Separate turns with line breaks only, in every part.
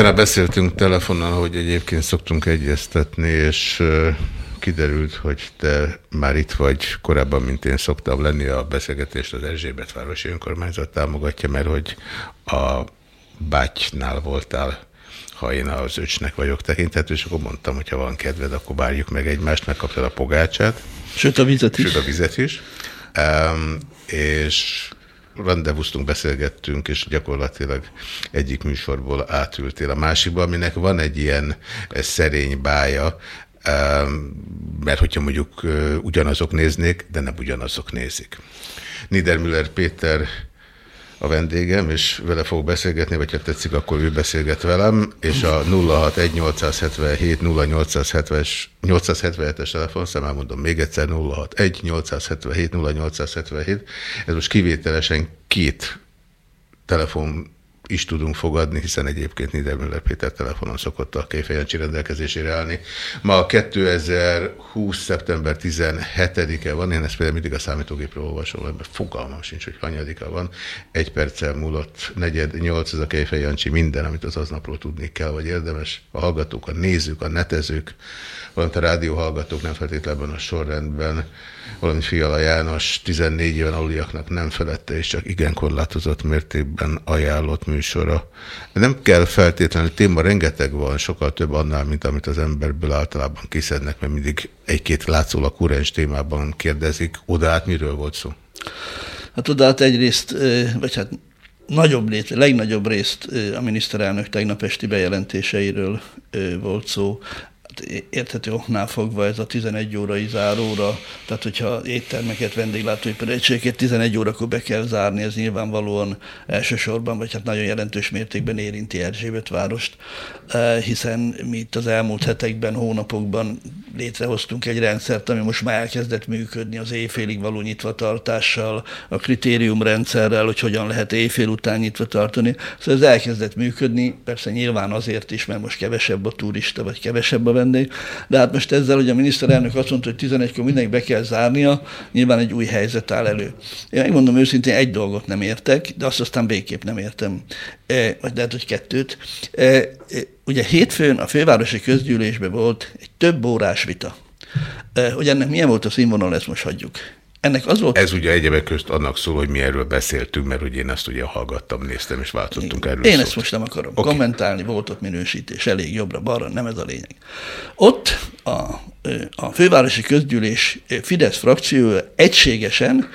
Tegnap beszéltünk telefonon, hogy egyébként szoktunk egyeztetni, és kiderült, hogy te már itt vagy korábban, mint én szoktam lenni. A beszélgetést az Erzsébet városi önkormányzat támogatja, mert hogy a bátynál voltál, ha én az öcsnek vagyok tekinthető, és akkor mondtam, hogy ha van kedved, akkor várjuk meg egymást, megkaptad a pogácsát.
Sőt, a vizet is.
Sőt, a vizet is. Um, és rendezvúztunk, beszélgettünk, és gyakorlatilag egyik műsorból átültél a másikba, aminek van egy ilyen eh, szerény bája, um, mert hogyha mondjuk uh, ugyanazok néznék, de nem ugyanazok nézik. Niedermüller Péter a vendégem, és vele fogok beszélgetni, vagy ha tetszik, akkor ő beszélget velem, és a 061 877 0877-es telefonszám, elmondom még egyszer 061 877 0877. Ez most kivételesen két telefon is tudunk fogadni, hiszen egyébként Niedermüller Péter telefonon szokott a Kéfejancsi rendelkezésére állni. Ma 2020. szeptember 17-e van, én ezt például mindig a számítógépről olvasom, mert fogalmam sincs, hogy hanyadika van. Egy perccel múlott, negyed, nyolc, ez a Kéfejancsi minden, amit az aznapról tudni kell, vagy érdemes. A hallgatók, a nézők, a netezők, valamint a rádióhallgatók nem feltétlenül a sorrendben, valamint Fiala János 14 éven aluliaknak nem felette, és csak igen korlátozott mértékben ajánlott műsora. Nem kell feltétlenül, téma rengeteg van, sokkal több annál, mint amit az emberből általában kiszednek, mert mindig egy-két látszólag kurens témában kérdezik. Oda át miről volt szó?
Hát oda hát egyrészt, vagy hát nagyobb lét, legnagyobb részt a miniszterelnök tegnap esti bejelentéseiről volt szó. Érthető oknál fogva ez a 11 órai záróra, tehát hogyha éttermeket, vendéglátóipari egységeket 11 órakor be kell zárni, ez nyilvánvalóan elsősorban, vagy hát nagyon jelentős mértékben érinti Erzsébet várost, eh, hiszen mi itt az elmúlt hetekben, hónapokban létrehoztunk egy rendszert, ami most már elkezdett működni az éjfélig való nyitvatartással, a kritériumrendszerrel, hogy hogyan lehet éjfél után nyitva tartani. Szóval ez elkezdett működni, persze nyilván azért is, mert most kevesebb a turista, vagy kevesebb a vendég, de hát most ezzel, hogy a miniszterelnök azt mondta, hogy 11-kor mindenki be kell zárnia, nyilván egy új helyzet áll elő. Én megmondom őszintén, egy dolgot nem értek, de azt aztán végképp nem értem, e, vagy lehet, hogy kettőt. E, e, ugye hétfőn a fővárosi közgyűlésben volt egy több órás vita. E, hogy ennek milyen volt a színvonal, ezt most hagyjuk. Ennek az volt...
Ez ugye egyebek közt annak szól, hogy mi erről beszéltünk, mert ugye én ezt ugye hallgattam, néztem, és váltottunk erről
Én
szót.
ezt most nem akarom okay. kommentálni, volt ott minősítés, elég jobbra-balra, nem ez a lényeg. Ott a, a fővárosi közgyűlés Fidesz frakció egységesen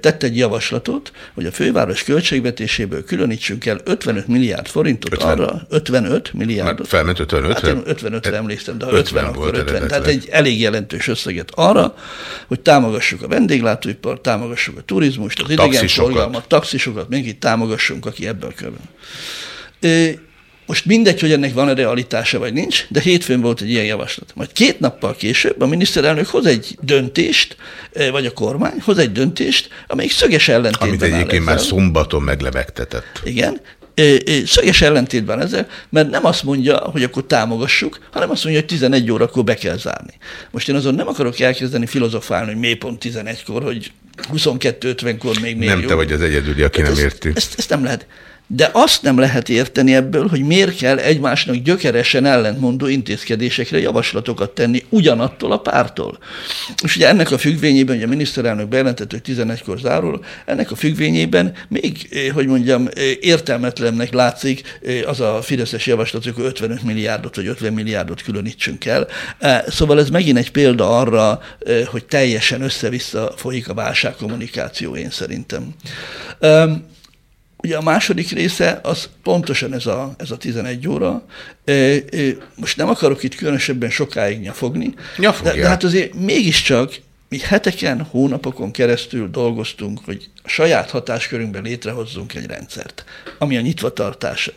tett egy javaslatot, hogy a főváros költségvetéséből különítsünk el 55 milliárd forintot
50.
arra, 55
Már
milliárdot.
felment 55
Hát én 55-re emlékszem, de ha
50
50, akkor
volt
50. Tehát egy elég jelentős összeget arra, hogy támogassuk a vendéglátóipart, támogassuk a turizmust, az idegenforgalmat, taxisokat, mindenkit támogassunk, aki ebből körül. Most mindegy, hogy ennek van-e realitása, vagy nincs, de hétfőn volt egy ilyen javaslat. Majd két nappal később a miniszterelnök hoz egy döntést, ö, vagy a kormány hoz egy döntést, amelyik szöges ellentétben
Amit egyébként már szombaton meglebegtetett.
Igen. Ö, ö, Szöges ellentétben ezzel, mert nem azt mondja, hogy akkor támogassuk, hanem azt mondja, hogy 11 órakor be kell zárni. Most én azon nem akarok elkezdeni filozofálni, hogy miért pont 11-kor, hogy 22.50-kor még miért
Nem
jó.
te vagy az egyedüli, aki nem
ezt,
érti.
Ezt, ezt nem lehet. De azt nem lehet érteni ebből, hogy miért kell egymásnak gyökeresen ellentmondó intézkedésekre javaslatokat tenni ugyanattól a pártól. És ugye ennek a függvényében, hogy a miniszterelnök bejelentett, hogy 11-kor zárul, ennek a függvényében még, eh, hogy mondjam, eh, értelmetlennek látszik eh, az a Fideszes javaslat, hogy 55 milliárdot vagy 50 milliárdot különítsünk el. Szóval ez megint egy példa arra, hogy teljesen össze-vissza folyik a válságkommunikáció, én szerintem. Ugye a második része az pontosan ez a, ez a 11 óra. E, e, Most nem akarok itt különösebben sokáig nyafogni,
Nyafogjál.
de, de hát azért mégiscsak mi heteken, hónapokon keresztül dolgoztunk, hogy a saját hatáskörünkben létrehozzunk egy rendszert, ami a nyitvatartása.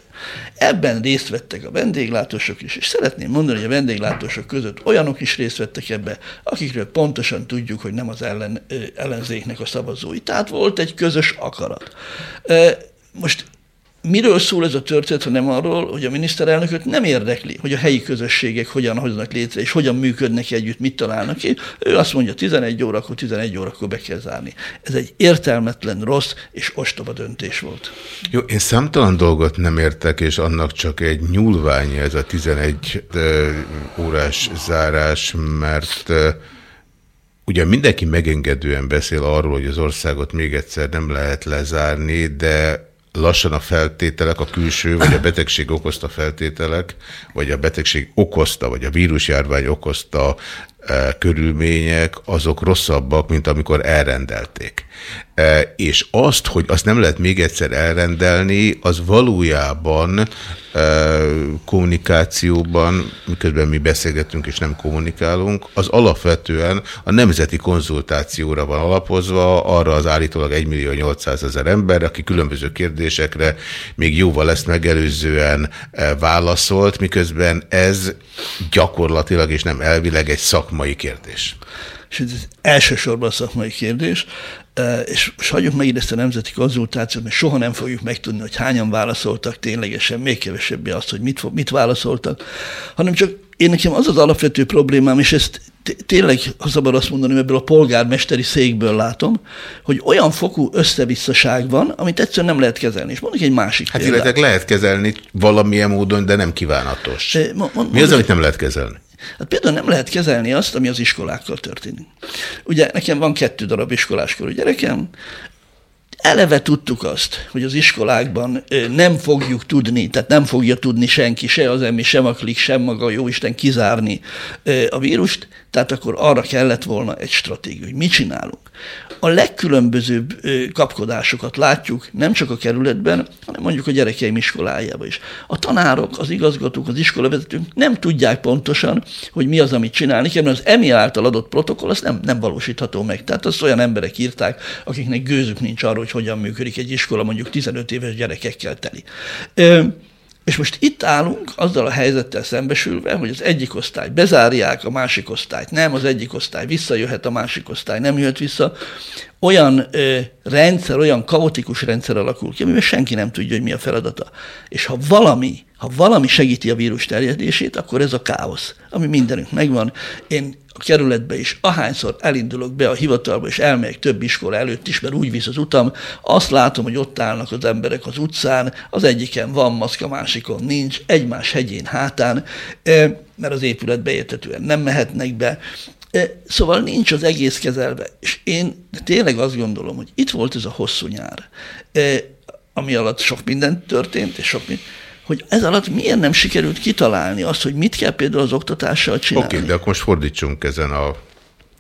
Ebben részt vettek a vendéglátósok is, és szeretném mondani, hogy a vendéglátósok között olyanok is részt vettek ebbe, akikről pontosan tudjuk, hogy nem az ellen, ellenzéknek a szavazói. Tehát volt egy közös akarat. Most miről szól ez a történet, ha nem arról, hogy a miniszterelnököt nem érdekli, hogy a helyi közösségek hogyan hoznak létre, és hogyan működnek együtt, mit találnak ki. Ő azt mondja, 11 órakor, 11 órakor be kell zárni. Ez egy értelmetlen, rossz és ostoba döntés volt.
Jó, én számtalan dolgot nem értek, és annak csak egy nyúlványa ez a 11 ö, órás zárás, mert ugye mindenki megengedően beszél arról, hogy az országot még egyszer nem lehet lezárni, de lassan a feltételek, a külső, vagy a betegség okozta feltételek, vagy a betegség okozta, vagy a vírusjárvány okozta körülmények, azok rosszabbak, mint amikor elrendelték. E, és azt, hogy azt nem lehet még egyszer elrendelni, az valójában e, kommunikációban, miközben mi beszélgetünk és nem kommunikálunk, az alapvetően a nemzeti konzultációra van alapozva, arra az állítólag 1 millió 800 ezer ember, aki különböző kérdésekre még jóval ezt megelőzően e, válaszolt, miközben ez gyakorlatilag és nem elvileg egy szakmai kérdés.
És ez elsősorban szakmai kérdés, e, és most hagyjuk meg ezt a nemzeti konzultációt, mert soha nem fogjuk megtudni, hogy hányan válaszoltak ténylegesen, még kevesebbé azt, hogy mit, mit válaszoltak, hanem csak én nekem az az alapvető problémám, és ezt tényleg, ha szabad azt mondani, ebből a polgármesteri székből látom, hogy olyan fokú összevisszaság van, amit egyszerűen nem lehet kezelni. És mondok egy másik
Hát
példát.
illetve lehet kezelni valamilyen módon, de nem kívánatos.
Eh, mo- mo-
Mi az, amit nem lehet kezelni?
Hát például nem lehet kezelni azt, ami az iskolákkal történik. Ugye nekem van kettő darab iskoláskorú gyerekem, eleve tudtuk azt, hogy az iskolákban nem fogjuk tudni, tehát nem fogja tudni senki, se az emmi, sem a klik, sem maga a jóisten kizárni a vírust, tehát akkor arra kellett volna egy stratégia, hogy mit csinálunk. A legkülönbözőbb kapkodásokat látjuk nem csak a kerületben, hanem mondjuk a gyerekeim iskolájában is. A tanárok, az igazgatók, az iskolavezetők nem tudják pontosan, hogy mi az, amit csinálni kell, mert az EMI által adott protokoll, az nem, nem valósítható meg. Tehát azt olyan emberek írták, akiknek gőzük nincs arról, hogy hogyan működik egy iskola mondjuk 15 éves gyerekekkel teli. És most itt állunk azzal a helyzettel szembesülve, hogy az egyik osztály bezárják, a másik osztályt nem, az egyik osztály visszajöhet, a másik osztály nem jöhet vissza. Olyan ö, rendszer, olyan kaotikus rendszer alakul ki, amiben senki nem tudja, hogy mi a feladata. És ha valami, ha valami segíti a vírus terjedését, akkor ez a káosz, ami mindenünk megvan. Én a kerületbe is, ahányszor elindulok be a hivatalba, és elmegyek több iskola előtt is, mert úgy visz az utam, azt látom, hogy ott állnak az emberek az utcán, az egyiken van maszk, a másikon nincs, egymás hegyén hátán, eh, mert az épületbe értetően nem mehetnek be. Eh, Szóval nincs az egész kezelve. És én tényleg azt gondolom, hogy itt volt ez a hosszú nyár, eh, ami alatt sok minden történt, és sok minden, hogy ez alatt miért nem sikerült kitalálni azt, hogy mit kell például az oktatással csinálni.
Oké, okay, de akkor most fordítsunk ezen a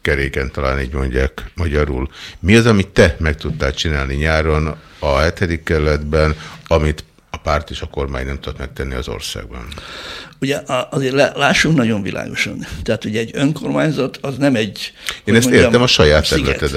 keréken, talán így mondják magyarul. Mi az, amit te meg tudtál csinálni nyáron a hetedik kerületben, amit a párt és a kormány nem tudott megtenni az országban?
Ugye azért lássunk nagyon világosan. Tehát ugye egy önkormányzat az nem egy...
Én ezt értem a saját.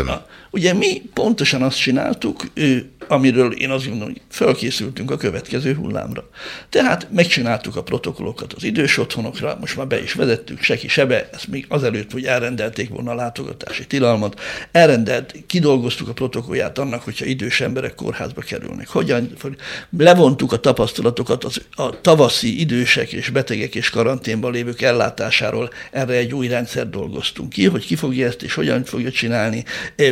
A- Ugye mi pontosan azt csináltuk, ő, amiről én azt gondolom, hogy felkészültünk a következő hullámra. Tehát megcsináltuk a protokollokat az idős otthonokra, most már be is vezettük, seki sebe, ezt még azelőtt, hogy elrendelték volna a látogatási tilalmat, elrendelt, kidolgoztuk a protokollját annak, hogyha idős emberek kórházba kerülnek. Hogyan, levontuk a tapasztalatokat az, a tavaszi idősek és betegek és karanténban lévők ellátásáról, erre egy új rendszer dolgoztunk ki, hogy ki fogja ezt és hogyan fogja csinálni.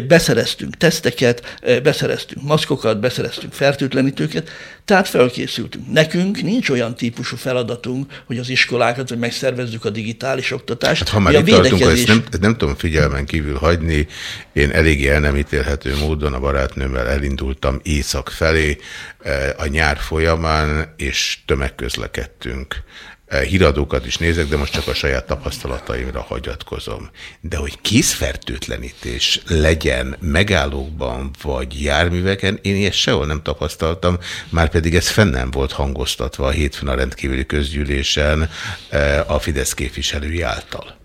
Beszereztünk teszteket, beszereztünk maszkokat, beszereztünk fertőtlenítőket, tehát felkészültünk. Nekünk nincs olyan típusú feladatunk, hogy az iskolákat, hogy megszervezzük a digitális oktatást.
Hát, ha már itt tartunk, ezt nem, ezt nem tudom figyelmen kívül hagyni, én eléggé el nem ítélhető módon a barátnőmmel elindultam észak felé eh, a nyár folyamán, és tömegközlekedtünk. Eh, Híradókat is nézek, de most csak a saját tapasztalataimra hagyatkozom. De hogy készfertőtlenítés legyen megállókban vagy járműveken, én ilyet sehol nem tapasztaltam, már pedig ez fenn nem volt hangoztatva a hétfőn a rendkívüli közgyűlésen eh, a Fidesz képviselői által.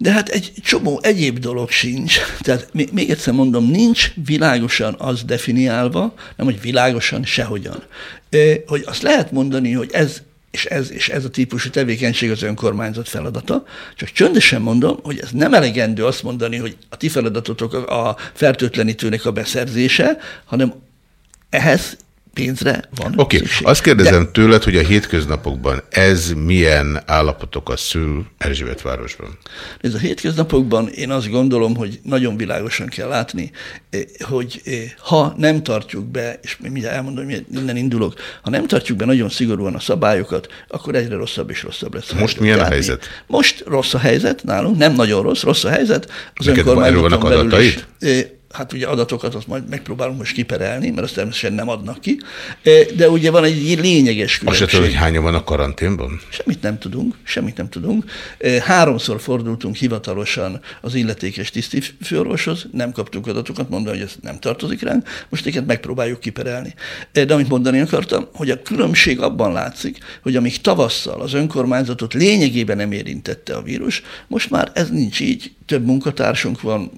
De hát egy csomó egyéb dolog sincs. Tehát még, egyszer mondom, nincs világosan az definiálva, nem hogy világosan sehogyan. Ö, Hogy azt lehet mondani, hogy ez és ez, és ez a típusú tevékenység az önkormányzat feladata. Csak csöndesen mondom, hogy ez nem elegendő azt mondani, hogy a ti feladatotok a fertőtlenítőnek a beszerzése, hanem ehhez pénzre van
Oké, okay.
szükség.
azt kérdezem
De-
tőled, hogy a hétköznapokban ez milyen állapotokat szül Erzsébetvárosban?
Ez a hétköznapokban én azt gondolom, hogy nagyon világosan kell látni, eh, hogy eh, ha nem tartjuk be, és mindjárt elmondom, hogy innen indulok, ha nem tartjuk be nagyon szigorúan a szabályokat, akkor egyre rosszabb és rosszabb lesz.
Most
helyzet.
milyen a
Tehát
helyzet?
Most rossz a helyzet nálunk, nem nagyon rossz, rossz a helyzet. Az
Neked van-
önkormányzaton belül is, Hát ugye adatokat azt majd megpróbálunk most kiperelni, mert azt természetesen nem adnak ki, Eh, de ugye van egy lényeges
Azt
különbség.
tudod, hogy hányan van a karanténban?
Semmit nem tudunk, semmit nem tudunk. Eh, Háromszor fordultunk hivatalosan az illetékes tisztifőorvoshoz, nem kaptunk adatokat, mondva, hogy ez nem tartozik ránk, most éket megpróbáljuk kiperelni. Eh, De amit mondani akartam, hogy a különbség abban látszik, hogy amíg tavasszal az önkormányzatot lényegében nem érintette a vírus, most már ez nincs így, több munkatársunk van,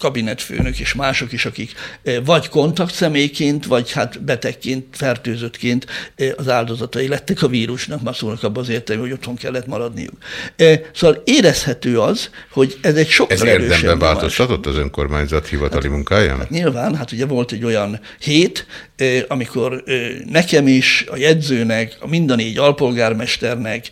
kabinetfőnök és mások is, akik eh, vagy kontaktszemélyként, vagy hát betegként, fertőzöttként eh, az áldozatai lettek a vírusnak, már szólnak abban az értelme, hogy otthon kellett maradniuk. Eh, Szóval érezhető az, hogy ez egy sokkal
Ez
erősebb
érdemben
nyomás.
változtatott az önkormányzat hivatali munkáján?
Nyilván, hát ugye volt egy olyan hét, amikor nekem is, a jegyzőnek, a mind a négy alpolgármesternek,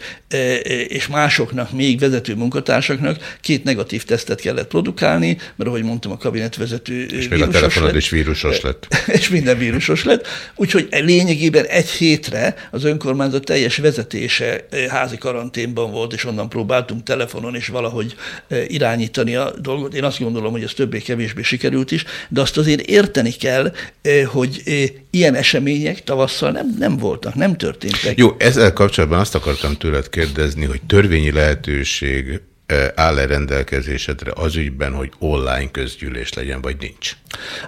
és másoknak, még vezető munkatársaknak két negatív tesztet kellett produkálni, mert ahogy mondtam, a kabinetvezető
És még a telefonod is vírusos lett.
és minden vírusos lett. Úgyhogy lényegében egy hétre az önkormányzat teljes vezetése házi karanténban volt, és onnan próbáltunk telefonon és valahogy irányítani a dolgot. Én azt gondolom, hogy ez többé-kevésbé sikerült is, de azt azért érteni kell, hogy ilyen események tavasszal nem, nem voltak, nem történtek.
Jó, ezzel kapcsolatban azt akartam tőled kérdezni, hogy törvényi lehetőség áll-e rendelkezésedre az ügyben, hogy online közgyűlés legyen, vagy nincs?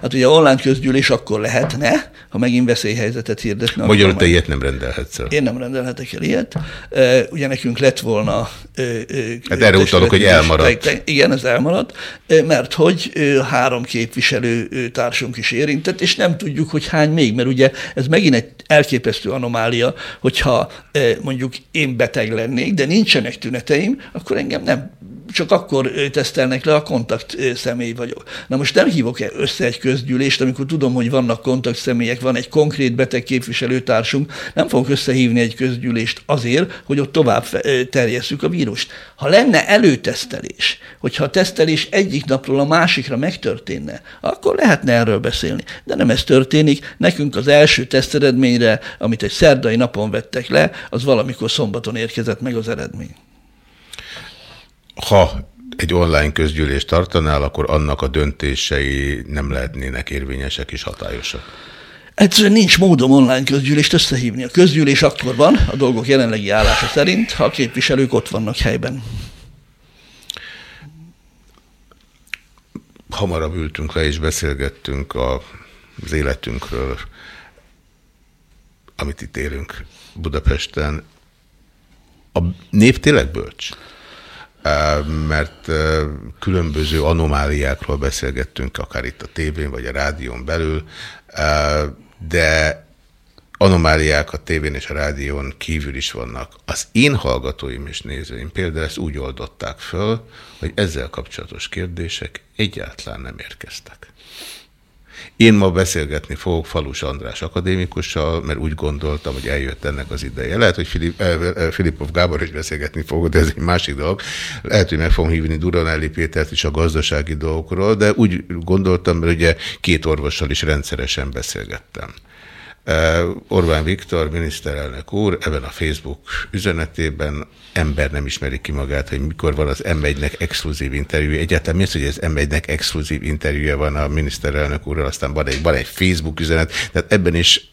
Hát ugye online közgyűlés akkor lehetne, ha megint veszélyhelyzetet hirdetne.
Magyarul te ilyet nem rendelhetsz el.
Én nem rendelhetek el ilyet. Ugye nekünk lett volna...
Hát erre utalok, hogy elmaradt.
Igen, ez elmaradt, mert hogy három képviselő társunk is érintett, és nem tudjuk, hogy hány még, mert ugye ez megint egy elképesztő anomália, hogyha mondjuk én beteg lennék, de nincsenek tüneteim, akkor engem nem csak akkor tesztelnek le, a kontakt személy vagyok. Na most nem hívok -e össze egy közgyűlést, amikor tudom, hogy vannak kontakt személyek, van egy konkrét beteg képviselőtársunk, nem fogok összehívni egy közgyűlést azért, hogy ott tovább terjesszük a vírust. Ha lenne előtesztelés, hogyha a tesztelés egyik napról a másikra megtörténne, akkor lehetne erről beszélni. De nem ez történik. Nekünk az első teszteredményre, amit egy szerdai napon vettek le, az valamikor szombaton érkezett meg az eredmény
ha egy online közgyűlést tartanál, akkor annak a döntései nem lehetnének érvényesek és hatályosak.
Egyszerűen nincs módom online közgyűlést összehívni. A közgyűlés akkor van, a dolgok jelenlegi állása szerint, ha a képviselők ott vannak helyben.
Hamarabb ültünk le és beszélgettünk a, az életünkről, amit itt élünk Budapesten. A nép tényleg bölcs? Mert különböző anomáliákról beszélgettünk, akár itt a tévén vagy a rádión belül, de anomáliák a tévén és a rádión kívül is vannak. Az én hallgatóim és nézőim például ezt úgy oldották föl, hogy ezzel kapcsolatos kérdések egyáltalán nem érkeztek. Én ma beszélgetni fogok Falus András akadémikussal, mert úgy gondoltam, hogy eljött ennek az ideje. Lehet, hogy Filip, eh, eh, Filipov Gábor is beszélgetni fogok, de ez egy másik dolog. Lehet, hogy meg fogom hívni Duranelli Pétert is a gazdasági dolgokról, de úgy gondoltam, mert ugye két orvossal is rendszeresen beszélgettem. Orbán Viktor, miniszterelnök úr, ebben a Facebook üzenetében ember nem ismeri ki magát, hogy mikor van az M1-nek exkluzív interjúja. Egyáltalán mi az, hogy az M1-nek exkluzív interjúja van a miniszterelnök úrral, aztán van egy, van egy Facebook üzenet, tehát ebben is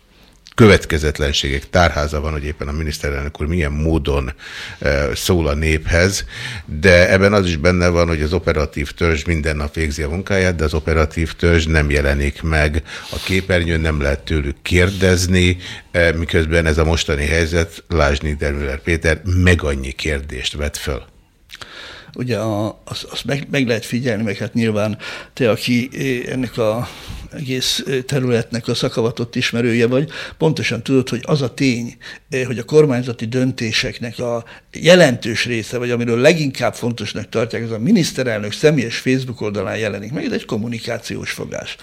következetlenségek tárháza van, hogy éppen a miniszterelnök úr milyen módon e, szól a néphez, de ebben az is benne van, hogy az operatív törzs minden nap végzi a munkáját, de az operatív törzs nem jelenik meg. A képernyőn, nem lehet tőlük kérdezni, e, miközben ez a mostani helyzet, Lásd Niedermüller Péter meg annyi kérdést vet föl.
Ugye a, azt, azt meg, meg lehet figyelni, meg hát nyilván te, aki ennek a egész területnek a szakavatott ismerője vagy, pontosan tudod, hogy az a tény, hogy a kormányzati döntéseknek a jelentős része, vagy amiről leginkább fontosnak tartják, az a miniszterelnök személyes Facebook oldalán jelenik meg, ez egy kommunikációs fogás.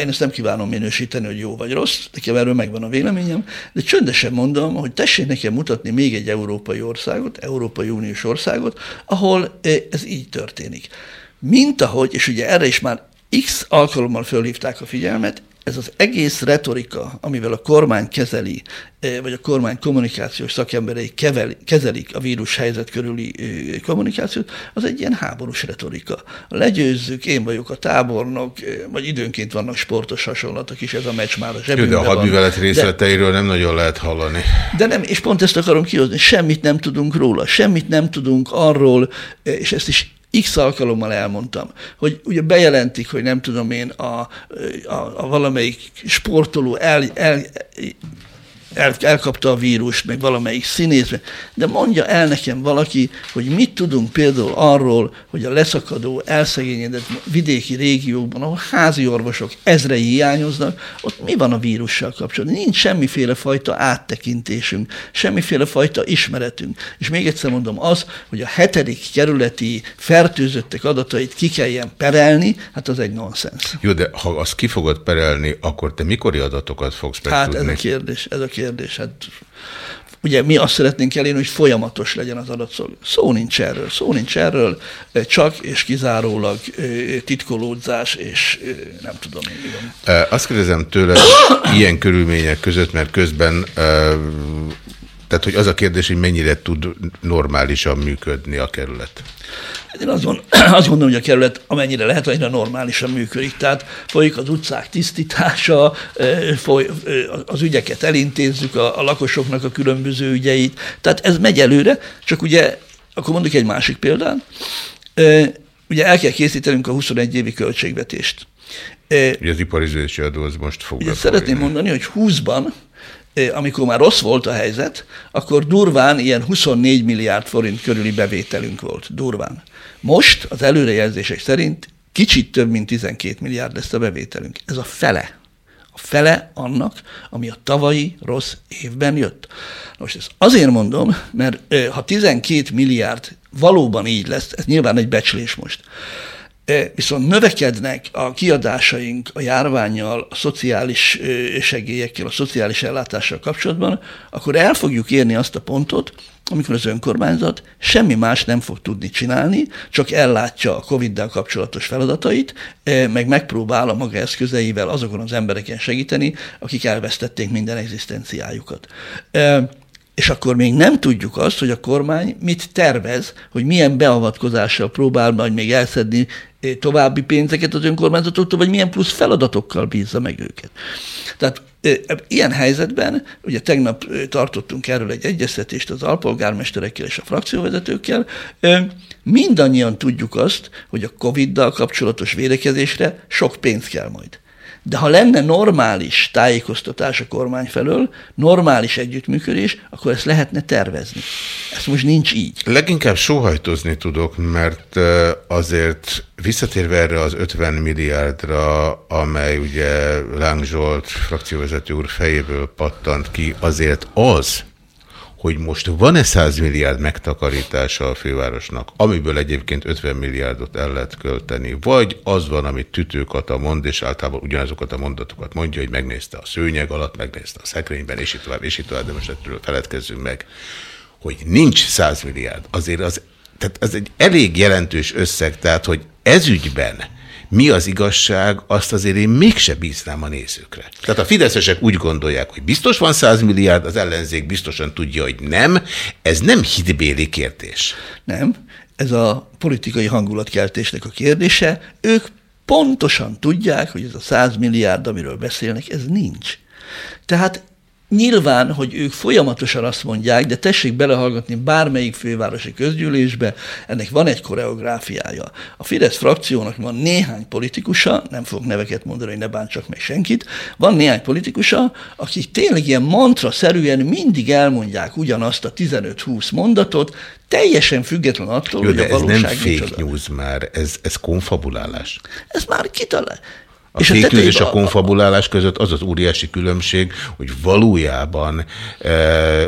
Én ezt nem kívánom minősíteni, hogy jó vagy rossz, nekem erről megvan a véleményem, de csöndesen mondom, hogy tessék nekem mutatni még egy európai országot, Európai Uniós országot, ahol ez így történik. Mint ahogy, és ugye erre is már X alkalommal fölhívták a figyelmet, ez az egész retorika, amivel a kormány kezeli, vagy a kormány kommunikációs szakemberei kezelik a vírus helyzet körüli kommunikációt, az egy ilyen háborús retorika. Legyőzzük, én vagyok a tábornok, vagy időnként vannak sportos hasonlatok is, ez a meccs már a zsebünkben
de a hadművelet részleteiről de, nem nagyon lehet hallani.
De nem, és pont ezt akarom kihozni, semmit nem tudunk róla, semmit nem tudunk arról, és ezt is X alkalommal elmondtam, hogy ugye bejelentik, hogy nem tudom én, a, a, a valamelyik sportoló el, el, el, elkapta a vírust, meg valamelyik színész, de mondja el nekem valaki, hogy mit tudunk például arról, hogy a leszakadó, elszegényedett vidéki régiókban, ahol házi orvosok ezrei hiányoznak, ott mi van a vírussal kapcsolatban? Nincs semmiféle fajta áttekintésünk, semmiféle fajta ismeretünk. És még egyszer mondom, az, hogy a hetedik kerületi fertőzöttek adatait ki kelljen perelni, hát az egy nonsens.
Jó, de ha azt ki fogod perelni, akkor te mikori adatokat fogsz
megtudni? Hát ez a kérdés, ez a kérdés kérdés. Hát ugye mi azt szeretnénk elérni, hogy folyamatos legyen az adatszolgáltatás. Szó nincs erről, szó nincs erről, csak és kizárólag titkolódzás, és nem tudom én.
Azt kérdezem tőle, ilyen körülmények között, mert közben tehát, hogy az a kérdés, hogy mennyire tud normálisan működni a kerület.
Én azt, gond, azt gondolom, hogy a kerület amennyire lehet, annyira normálisan működik. Tehát folyik az utcák tisztítása, foly, az ügyeket elintézzük, a, a lakosoknak a különböző ügyeit. Tehát ez megy előre, csak ugye, akkor mondjuk egy másik példát. Ugye el kell készítenünk a 21 évi költségvetést.
Ugye az iparizési adó az most fog.
Szeretném mondani, hogy 20-ban amikor már rossz volt a helyzet, akkor durván ilyen 24 milliárd forint körüli bevételünk volt. Durván. Most az előrejelzések szerint kicsit több, mint 12 milliárd lesz a bevételünk. Ez a fele. A fele annak, ami a tavalyi rossz évben jött. Most ezt azért mondom, mert ha 12 milliárd valóban így lesz, ez nyilván egy becslés most, viszont növekednek a kiadásaink a járványjal, a szociális segélyekkel, a szociális ellátással kapcsolatban, akkor el fogjuk érni azt a pontot, amikor az önkormányzat semmi más nem fog tudni csinálni, csak ellátja a Covid-del kapcsolatos feladatait, meg megpróbál a maga eszközeivel azokon az embereken segíteni, akik elvesztették minden egzisztenciájukat. És akkor még nem tudjuk azt, hogy a kormány mit tervez, hogy milyen beavatkozással próbál majd még elszedni további pénzeket az önkormányzatoktól, vagy milyen plusz feladatokkal bízza meg őket. Tehát ilyen helyzetben, ugye tegnap tartottunk erről egy egyeztetést az alpolgármesterekkel és a frakcióvezetőkkel, mindannyian tudjuk azt, hogy a Covid-dal kapcsolatos védekezésre sok pénz kell majd. De ha lenne normális tájékoztatás a kormány felől, normális együttműködés, akkor ezt lehetne tervezni. Ez most nincs így.
Leginkább sóhajtozni tudok, mert azért visszatérve erre az 50 milliárdra, amely ugye Láng Zsolt frakcióvezető úr fejéből pattant ki, azért az, hogy most van-e 100 milliárd megtakarítása a fővárosnak, amiből egyébként 50 milliárdot el lehet költeni, vagy az van, amit Tütőkata mond, és általában ugyanazokat a mondatokat mondja, hogy megnézte a szőnyeg alatt, megnézte a szekrényben, és itt tovább, és itt tovább, de most ettől feledkezzünk meg, hogy nincs 100 milliárd, azért az, tehát ez egy elég jelentős összeg, tehát hogy ezügyben mi az igazság, azt azért én mégse bíznám a nézőkre. Tehát a fideszesek úgy gondolják, hogy biztos van 100 milliárd, az ellenzék biztosan tudja, hogy nem. Ez nem hitbéli kérdés.
Nem. Ez a politikai hangulatkeltésnek a kérdése. Ők pontosan tudják, hogy ez a 100 milliárd, amiről beszélnek, ez nincs. Tehát Nyilván, hogy ők folyamatosan azt mondják, de tessék belehallgatni bármelyik fővárosi közgyűlésbe, ennek van egy koreográfiája. A Fidesz frakciónak van néhány politikusa, nem fogok neveket mondani, hogy ne bántsak meg senkit, van néhány politikusa, akik tényleg ilyen mantra-szerűen mindig elmondják ugyanazt a 15-20 mondatot, teljesen független attól,
Jó,
hogy a valóság
ez nem fake
micsoda.
news már, ez, ez konfabulálás.
Ez már kitalál.
A és fake
a
news és a konfabulálás között az az óriási különbség, hogy valójában e,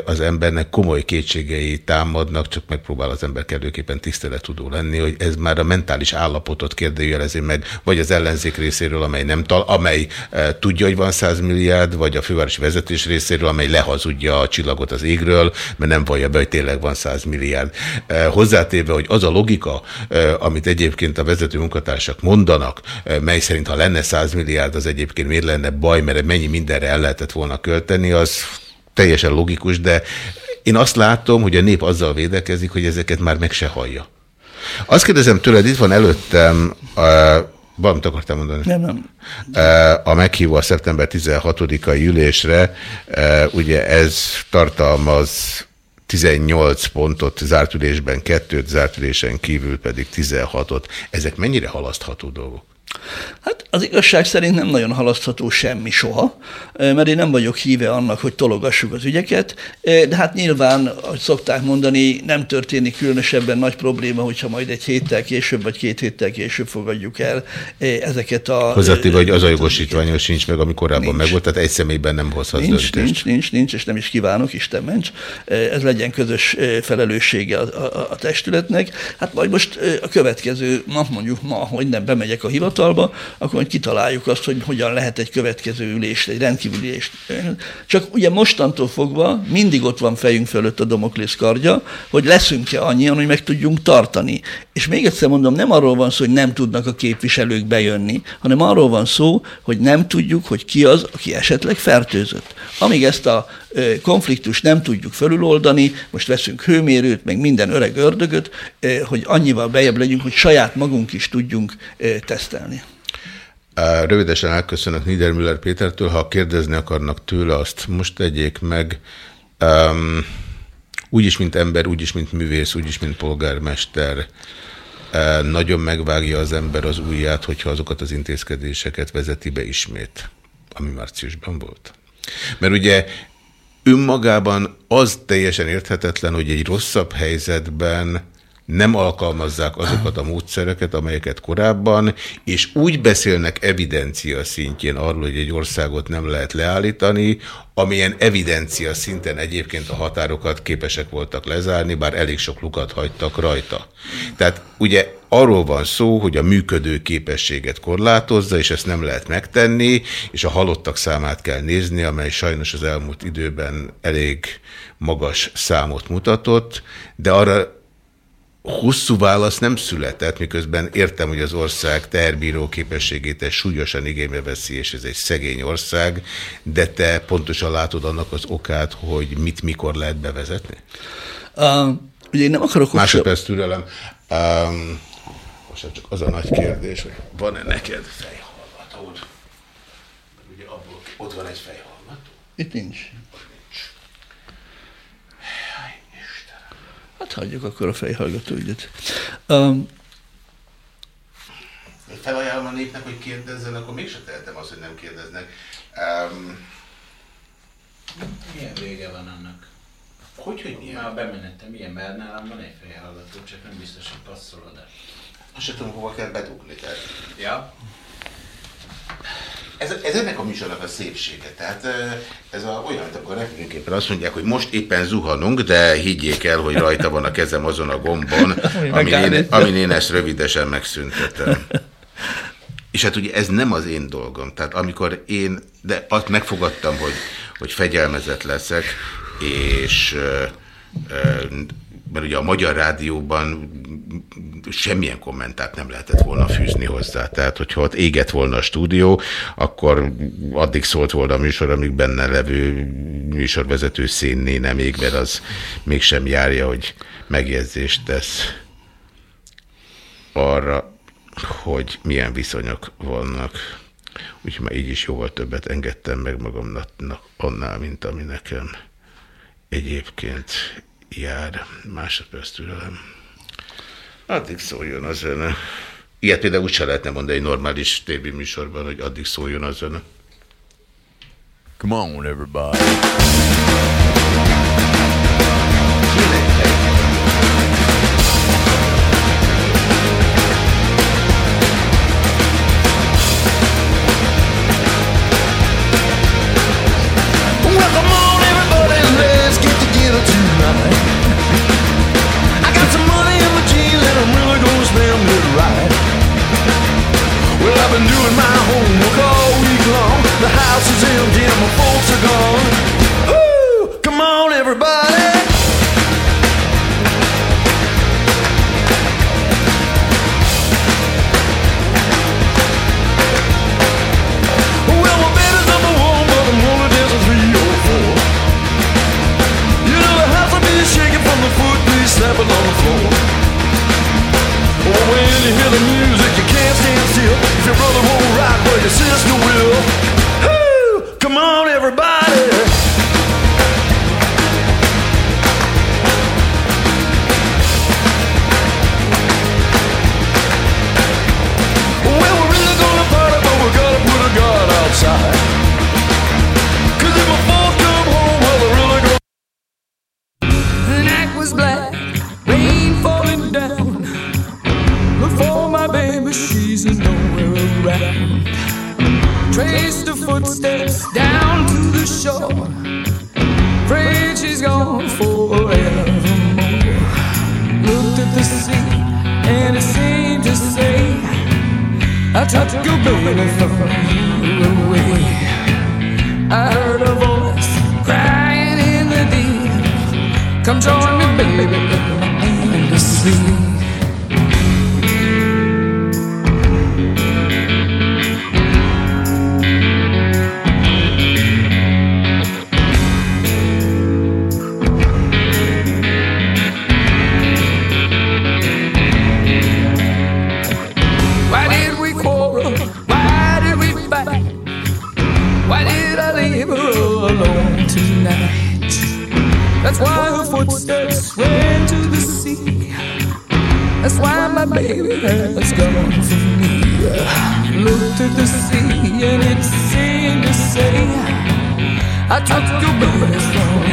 az embernek komoly kétségei támadnak, csak megpróbál az ember kellőképpen tiszteletudó lenni, hogy ez már a mentális állapotot kérdőjelezi meg, vagy az ellenzék részéről, amely nem tal, amely e, tudja, hogy van 100 milliárd, vagy a fővárosi vezetés részéről, amely lehazudja a csillagot az égről, mert nem vallja be, hogy tényleg van 100 milliárd. E, hozzátéve, hogy az a logika, e, amit egyébként a vezető munkatársak mondanak, e, mely szerint ha lenne 100 milliárd, az egyébként miért lenne baj, mert mennyi mindenre el lehetett volna költeni, az teljesen logikus, de én azt látom, hogy a nép azzal védekezik, hogy ezeket már meg se hallja. Azt kérdezem tőled, itt van előttem, uh, valamit akartam mondani?
Nem, nem.
Uh, a meghívó a szeptember 16-ai ülésre, uh, ugye ez tartalmaz 18 pontot zárt ülésben, kettőt zárt ülésen kívül pedig 16-ot. Ezek mennyire halasztható dolgok?
Hát az igazság szerint nem nagyon halasztható semmi soha, mert én nem vagyok híve annak, hogy tologassuk az ügyeket, de hát nyilván, ahogy szokták mondani, nem történik különösebben nagy probléma, hogyha majd egy héttel később, vagy két héttel később fogadjuk el ezeket a...
Hozzátéve, hogy az a jogosítványos sincs meg, ami korábban
Nincs.
megvolt, tehát egy személyben nem hozhatsz
Nincs,
döntést.
nincs, nincs, nincs, és nem is kívánok, Isten ments. Ez legyen közös felelőssége a, a, a testületnek. Hát majd most a következő, ma mondjuk ma, hogy nem bemegyek a hivatalba, akkor majd kitaláljuk azt, hogy hogyan lehet egy következő ülést, egy rendkívüli ülést. Csak ugye mostantól fogva mindig ott van fejünk fölött a Domoklész kardja, hogy leszünk-e annyian, hogy meg tudjunk tartani. És még egyszer mondom, nem arról van szó, hogy nem tudnak a képviselők bejönni, hanem arról van szó, hogy nem tudjuk, hogy ki az, aki esetleg fertőzött. Amíg ezt a konfliktust nem tudjuk felüloldani, most veszünk hőmérőt, meg minden öreg ördögöt, hogy annyival bejebb legyünk, hogy saját magunk is tudjunk tesztelni.
Rövidesen elköszönök Niedermüller Pétertől, ha kérdezni akarnak tőle, azt most tegyék meg. Um, úgyis, mint ember, úgyis, mint művész, úgyis, mint polgármester, eh, nagyon megvágja az ember az ujját, hogyha azokat az intézkedéseket vezeti be ismét, ami márciusban volt. Mert ugye önmagában az teljesen érthetetlen, hogy egy rosszabb helyzetben nem alkalmazzák azokat a módszereket, amelyeket korábban, és úgy beszélnek evidencia szintjén arról, hogy egy országot nem lehet leállítani, amilyen evidencia szinten egyébként a határokat képesek voltak lezárni, bár elég sok lukat hagytak rajta. Tehát ugye arról van szó, hogy a működő képességet korlátozza, és ezt nem lehet megtenni, és a halottak számát kell nézni, amely sajnos az elmúlt időben elég magas számot mutatott, de arra hosszú válasz nem született, miközben értem, hogy az ország teherbíró képességét ez súlyosan igénybe veszi, és ez egy szegény ország, de te pontosan látod annak az okát, hogy mit mikor lehet bevezetni?
Uh, ugye én nem akarok...
Másodperc türelem. Um, most csak az a nagy kérdés, hogy van-e neked fejhallgatód? Ugye abból, ott van egy fejhallgató.
Itt nincs. Hát hagyjuk akkor a fejhallgató ügyet. Um,
Felajánlom a népnek, hogy kérdezzen, akkor mégse tehetem azt, hogy nem kérdeznek. Um,
Milyen vége van annak?
hogy, hogy milyen?
Már bemenetem, milyen, mert nálam van egy fejhallgató, csak nem biztos, hogy passzol oda.
Azt sem tudom, hova kell bedugni. Tehát.
Ja?
Ez, ez ennek a műsornak a szépsége. Tehát ez a, olyan, mint amikor repülőképpen azt mondják, hogy most éppen zuhanunk, de higgyék el, hogy rajta van a kezem azon a gombon, amin én, amin én ezt rövidesen megszüntetem. És hát ugye ez nem az én dolgom. Tehát amikor én, de azt megfogadtam, hogy, hogy fegyelmezett leszek, és mert ugye a Magyar Rádióban semmilyen kommentát nem lehetett volna fűzni hozzá. Tehát, hogyha ott égett volna a stúdió, akkor addig szólt volna a műsor, amíg benne levő műsorvezető szénné nem ég, mert az mégsem járja, hogy megjegyzést tesz arra, hogy milyen viszonyok vannak. Úgyhogy már így is jóval többet engedtem meg magamnak annál, mint ami nekem egyébként jár. Másodperc türelem. Addig szóljon a zene. Ilyet például úgyse lehetne mondani egy normális tévéműsorban, hogy addig szóljon a zene.
Come on, everybody.
I
took the bullet from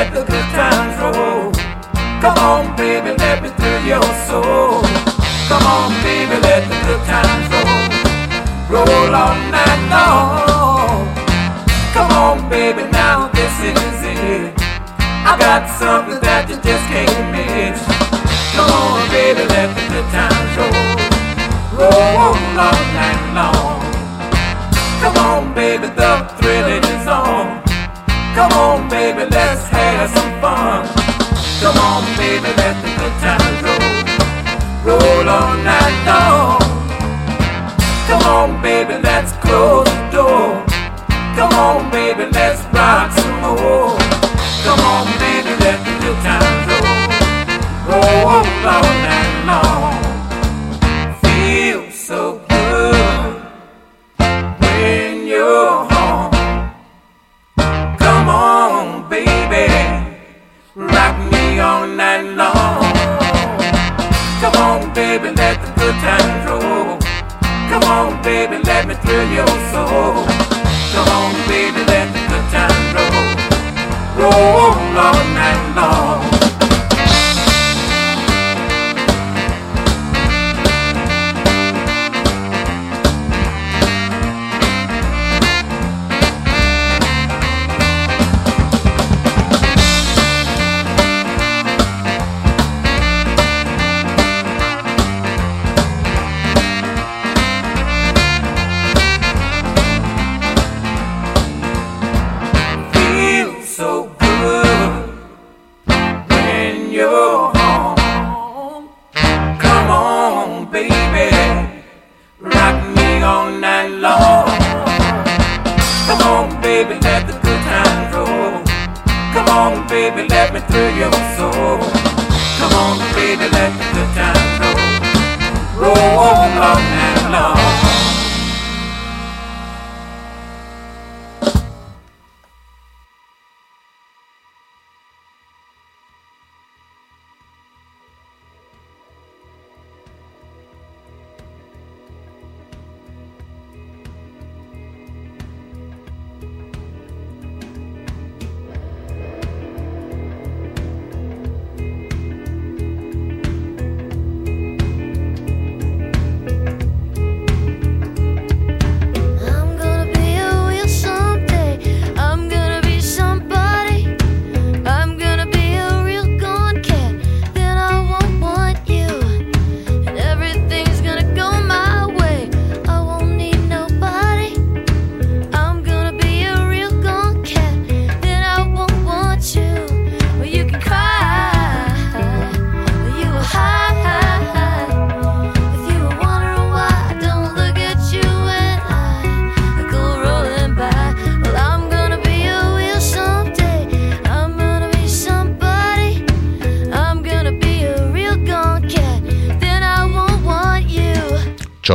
let the good times roll. Come on, baby, let me thrill your soul. Come on, baby, let the good times roll. Roll all night long. Come on, baby, now this is it. I got something that you just can't miss. Come on, baby, let the good times roll. Roll all night long. Come on, baby, the thrill is on. Come on, baby, let's have some fun. Come on, baby, let the good times roll. Roll all night long. Come on, baby, let's close the door. Come on, baby, let's rock some more. Come on, baby, let the good times roll. Roll all night.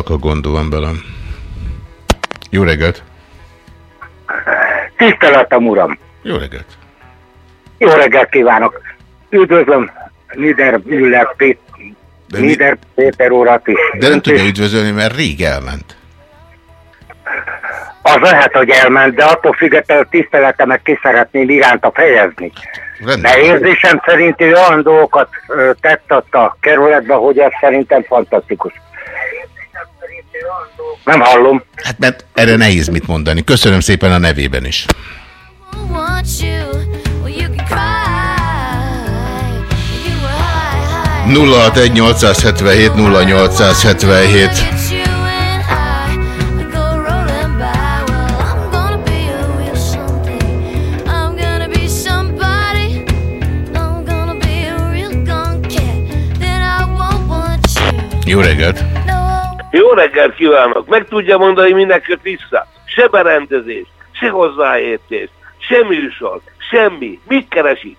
Csak a gond van velem. Jó reggelt!
Tiszteletem, uram!
Jó reggelt!
Jó reggelt kívánok! Üdvözlöm Nieder Müller Pét,
De
Nieder Péter urat is.
De nem tudja üdvözölni, mert rég elment.
Az lehet, hogy elment, de attól függetlenül tiszteletemet ki szeretném iránta fejezni. De érzésem szerint ő olyan dolgokat tett a kerületbe, hogy ez szerintem fantasztikus. Nem hallom.
Hát mert erre nehéz mit mondani. Köszönöm szépen a nevében is.
Want you. Well, you can cry. You were high, high.
061 877 0877
It's you and I go rolling by. Well, I'm gonna be a wheel someday. I'm gonna be somebody. I'm gonna be a real gone cat. Then I won't want you.
Jó reggelt!
Jó reggelt kívánok! Meg tudja mondani, minek jött vissza? Se berendezés, se hozzáértés, se műsor, semmi. Mit keres itt?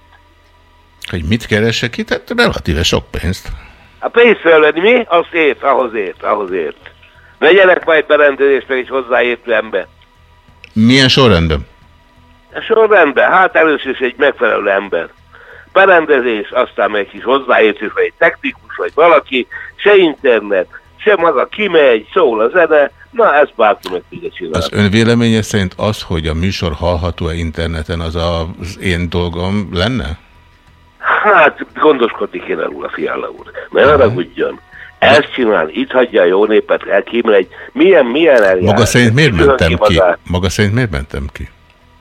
Hogy mit keresek itt? Hát relatíve sok pénzt.
A pénzt felvenni mi? Azt ért, ahhoz ért, ahhoz ért. Vegyenek majd berendezést, meg egy hozzáértő ember.
Milyen sorrendben?
A sorrendben, hát először is egy megfelelő ember. Berendezés, aztán meg egy kis hozzáértő, vagy egy technikus, vagy valaki, se internet, se maga kimegy, szól a zene, na ezt bárki meg tudja csinálni.
Az ön véleménye szerint az, hogy a műsor hallható-e interneten, az az én dolgom lenne?
Hát gondoskodni kéne róla, fiala úr. Ne haragudjon. Ezt csinál, itt hagyja a jó népet, elkímel egy milyen, milyen eljárás.
Maga szerint miért
Külön
mentem ki? Maga szerint miért mentem ki?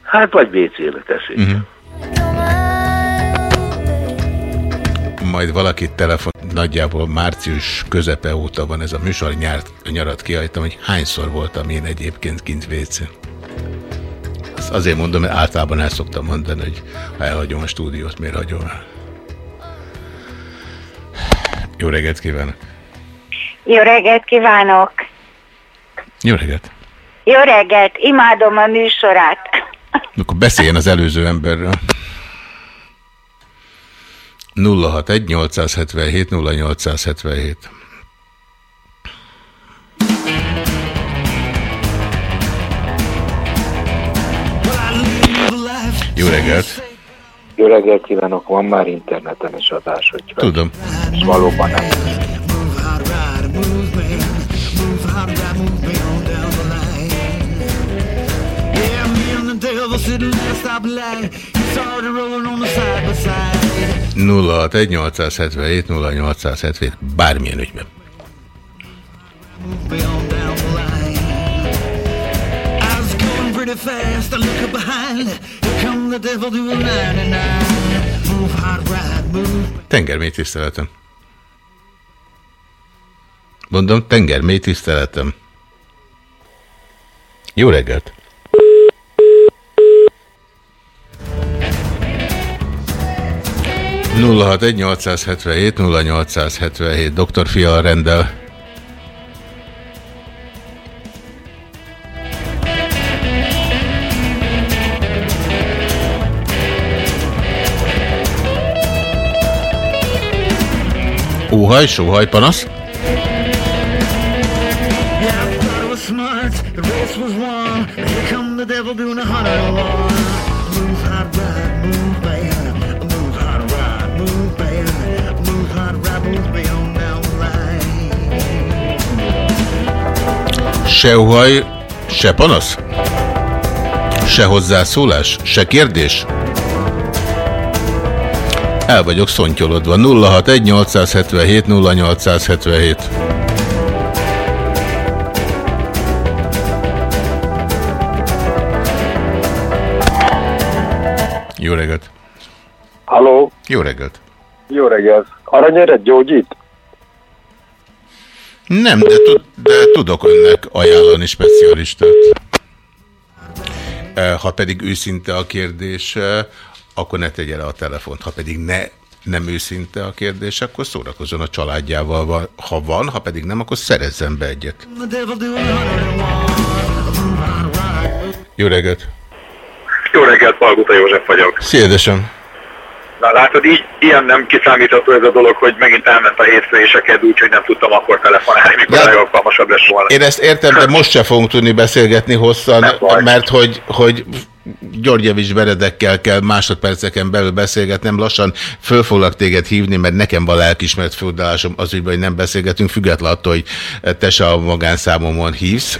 Hát vagy WC-re tessék.
Uh-huh. Majd valaki telefon, nagyjából március közepe óta van ez a műsor, nyárt, nyarat kihagytam, hogy hányszor voltam én egyébként kint wc Ezt azért mondom, mert általában el szoktam mondani, hogy ha elhagyom a stúdiót, miért hagyom el. Jó reggelt kívánok!
Jó reggelt kívánok!
Jó reggelt!
Jó reggelt! Imádom a műsorát.
Akkor beszéljen az előző emberről. 061 877 0877 Jó reggelt!
Jó reggelt kívánok, van már interneten is adás, hogy
Tudom.
és valóban nem.
Devil sitting. He started rolling on the side by side.
061 877 0877 bármilyen ügyben.
Fast. I look up behind. Here come the devil doing 99. Move hard, ride, move.
Tengermély tiszteletem. Mondom, tengermély tiszteletem. Jó reggelt! 061 877 0877 Dr. Fiala rendel. Óhaj, sóhaj, panasz? Se óhaj, se panasz? Se hozzászólás, se kérdés? El vagyok szontyolodva. 061 877 0877 Jó reggelt!
Halló,
Jó reggelt!
jó reggelt. Aranyeret gyógyít?
Nem, de, tud, de tudok önnek ajánlani specialistát. Eh, Ha pedig őszinte a kérdés, akkor ne tegye le a telefont. Ha pedig ne, nem őszinte a kérdés, akkor szórakozzon a családjával, va- ha van, ha pedig nem, akkor szerezzen be egyet. Jó reggelt!
Jó reggelt, Palguta József vagyok.
Szia!
Na látod, így ilyen nem kiszámítható ez a dolog, hogy megint elment a hétfő és a kedd úgy, hogy nem tudtam akkor telefonálni, mikor a legalkalmasabb lesz volna.
Én ezt értem, de most se fogunk tudni beszélgetni hosszan, mert hogy, hogy Györgyevics Benedekkel kell másodperceken belül beszélgetnem, lassan föl foglak téged hívni, mert nekem van lelkismert földalásom az ügyben, hogy nem beszélgetünk, függetlenül attól, hogy te se a magánszámomon hívsz.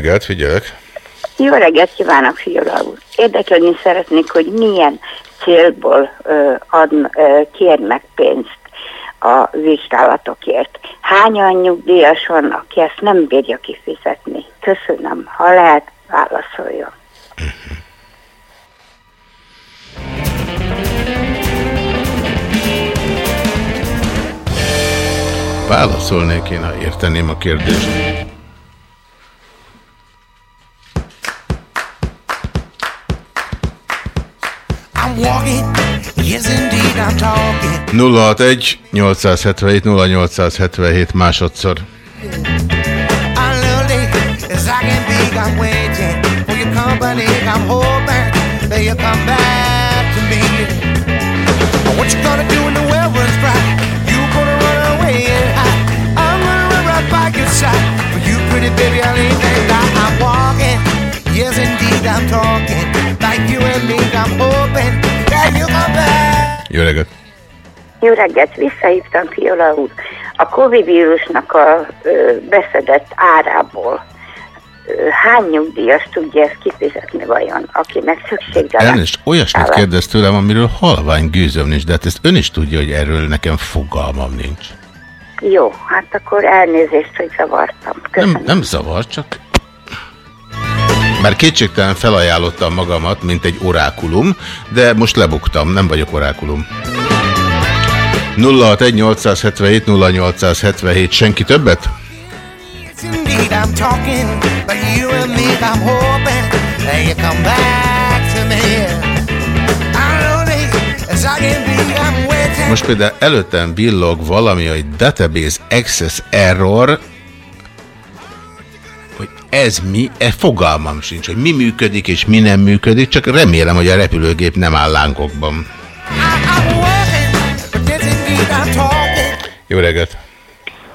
Reggelt, figyelek!
Jó reggelt kívánok, Fiala úr! Érdeklődni szeretnék, hogy milyen célból ö, ad, ö, kérnek pénzt a vizsgálatokért. Hányan nyugdíjas van, aki ezt nem bírja kifizetni? Köszönöm. Ha lehet, válaszoljon.
Válaszolnék én, ha érteném a kérdést.
I'm walking, yes indeed I'm talking.
061 877 0877 másodszor.
I'm lonely as I can be. I'm waiting for your company. I'm hoping that you come back to me. What you gonna do when the well runs dry? You gonna run away and hide? I'm gonna run right by your side. For you, pretty baby, I'll ain't that guy. I'm walking, yes indeed I'm talking. Like you and me, I'm hoping
Jó reggelt!
Jó reggelt, visszahívtam Fiola úr. A Covid vírusnak a ö, beszedett árából ö, hány nyugdíjas tudja ezt kifizetni vajon, akinek szüksége van?
Elnézést, olyasmit
Állat-
kérdez tőlem, amiről halvány gőzöm nincs, de hát ezt ön is tudja, hogy erről nekem fogalmam nincs.
Jó, hát akkor elnézést, hogy zavartam.
Nem, nem zavar, csak... Már kétségtelen felajánlottam magamat, mint egy orákulum, de most lebuktam, nem vagyok orákulum. 061 877 0877, senki többet? Most például előttem villog valami, hogy database access error, ez mi, e fogalmam sincs, hogy mi működik és mi nem működik, csak remélem, hogy a repülőgép nem áll lángokban. Jó reggelt!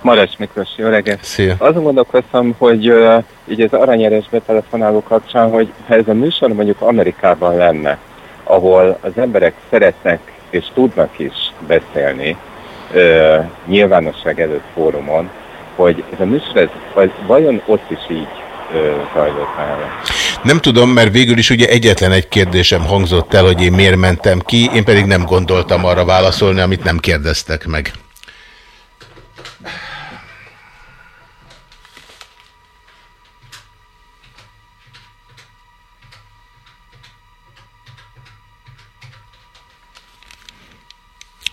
Maras Miklós, jó reggelt!
Szia!
Azon gondolkoztam, hogy uh, így az aranyérés betelefonáló kapcsán, hogy ha ez a műsor mondjuk Amerikában lenne, ahol az emberek szeretnek és tudnak is beszélni uh, nyilvánosság előtt fórumon, hogy ez a műsor, ez, vagy vajon ott is így
Nem tudom, mert végül is ugye egyetlen egy kérdésem hangzott el, hogy én miért mentem ki, én pedig nem gondoltam arra válaszolni, amit nem kérdeztek meg.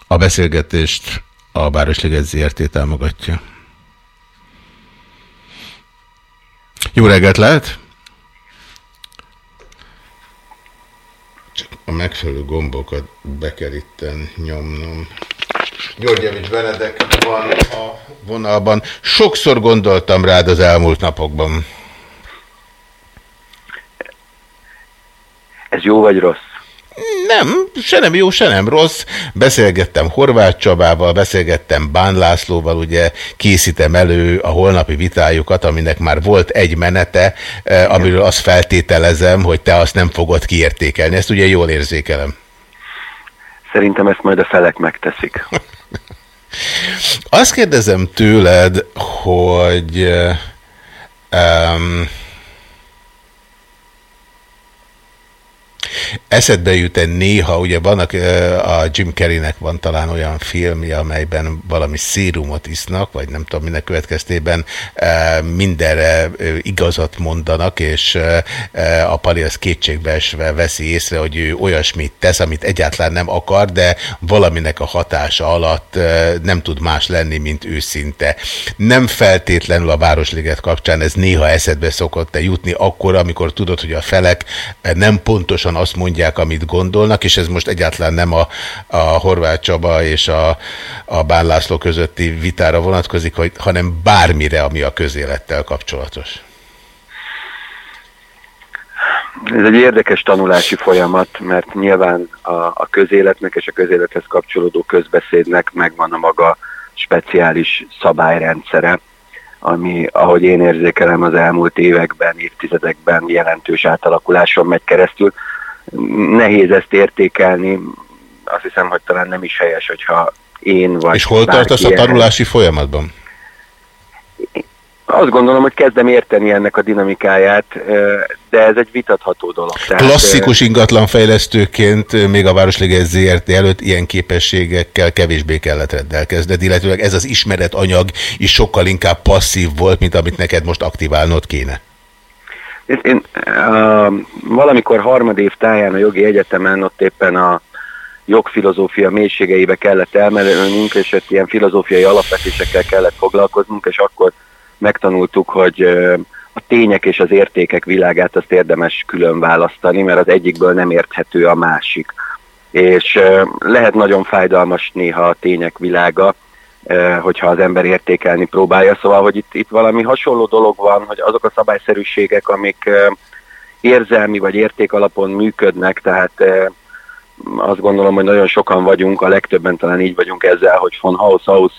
A beszélgetést a Városliget ZRT támogatja. Jó reggelt lehet? Csak a megfelelő gombokat be kell itten nyomnom. Györgyevics Benedek van a vonalban. Sokszor gondoltam rád az elmúlt napokban.
Ez jó vagy rossz?
Nem, se nem jó, se nem rossz. Beszélgettem Horváth Csabával, beszélgettem Bán Lászlóval, ugye készítem elő a holnapi vitájukat, aminek már volt egy menete, eh, amiről azt feltételezem, hogy te azt nem fogod kiértékelni. Ezt ugye jól érzékelem.
Szerintem ezt majd a felek megteszik.
Azt kérdezem tőled, hogy um, eszedbe jut-e néha, ugye vannak, a Jim Carreynek van talán olyan filmje, amelyben valami szírumot isznak, vagy nem tudom, minek következtében mindenre igazat mondanak, és a pali az kétségbeesve veszi észre, hogy ő olyasmit tesz, amit egyáltalán nem akar, de valaminek a hatása alatt nem tud más lenni, mint őszinte. Nem feltétlenül a Városliget kapcsán ez néha eszedbe szokott-e jutni akkor, amikor tudod, hogy a felek nem pontosan azt mondják, amit gondolnak, és ez most egyáltalán nem a, a Horváth Csaba és a, a Bán László közötti vitára vonatkozik, hogy, hanem bármire, ami a közélettel kapcsolatos.
Ez egy érdekes tanulási folyamat, mert nyilván a, a közéletnek és a közélethez kapcsolódó közbeszédnek megvan a maga speciális szabályrendszere, ami, ahogy én érzékelem, az elmúlt években, évtizedekben jelentős átalakuláson megy keresztül. Nehéz ezt értékelni, azt hiszem, hogy talán nem is helyes, hogyha én vagy
És hol tartasz a tanulási folyamatban?
Azt gondolom, hogy kezdem érteni ennek a dinamikáját, de ez egy vitatható dolog. Tehát,
Klasszikus ingatlanfejlesztőként még a Városliget ZRT előtt ilyen képességekkel kevésbé kellett rendelkezned, illetőleg ez az ismeretanyag is sokkal inkább passzív volt, mint amit neked most aktiválnod kéne.
Én, uh, valamikor harmadév táján a jogi egyetemen ott éppen a jogfilozófia mélységeibe kellett elmerülnünk, és ott ilyen filozófiai alapvetésekkel kellett foglalkoznunk, és akkor megtanultuk, hogy a tények és az értékek világát azt érdemes külön választani, mert az egyikből nem érthető a másik. És lehet nagyon fájdalmas néha a tények világa, hogyha az ember értékelni próbálja. Szóval, hogy itt, itt valami hasonló dolog van, hogy azok a szabályszerűségek, amik érzelmi vagy érték alapon működnek, tehát azt gondolom, hogy nagyon sokan vagyunk, a legtöbben talán így vagyunk ezzel, hogy von Haus aus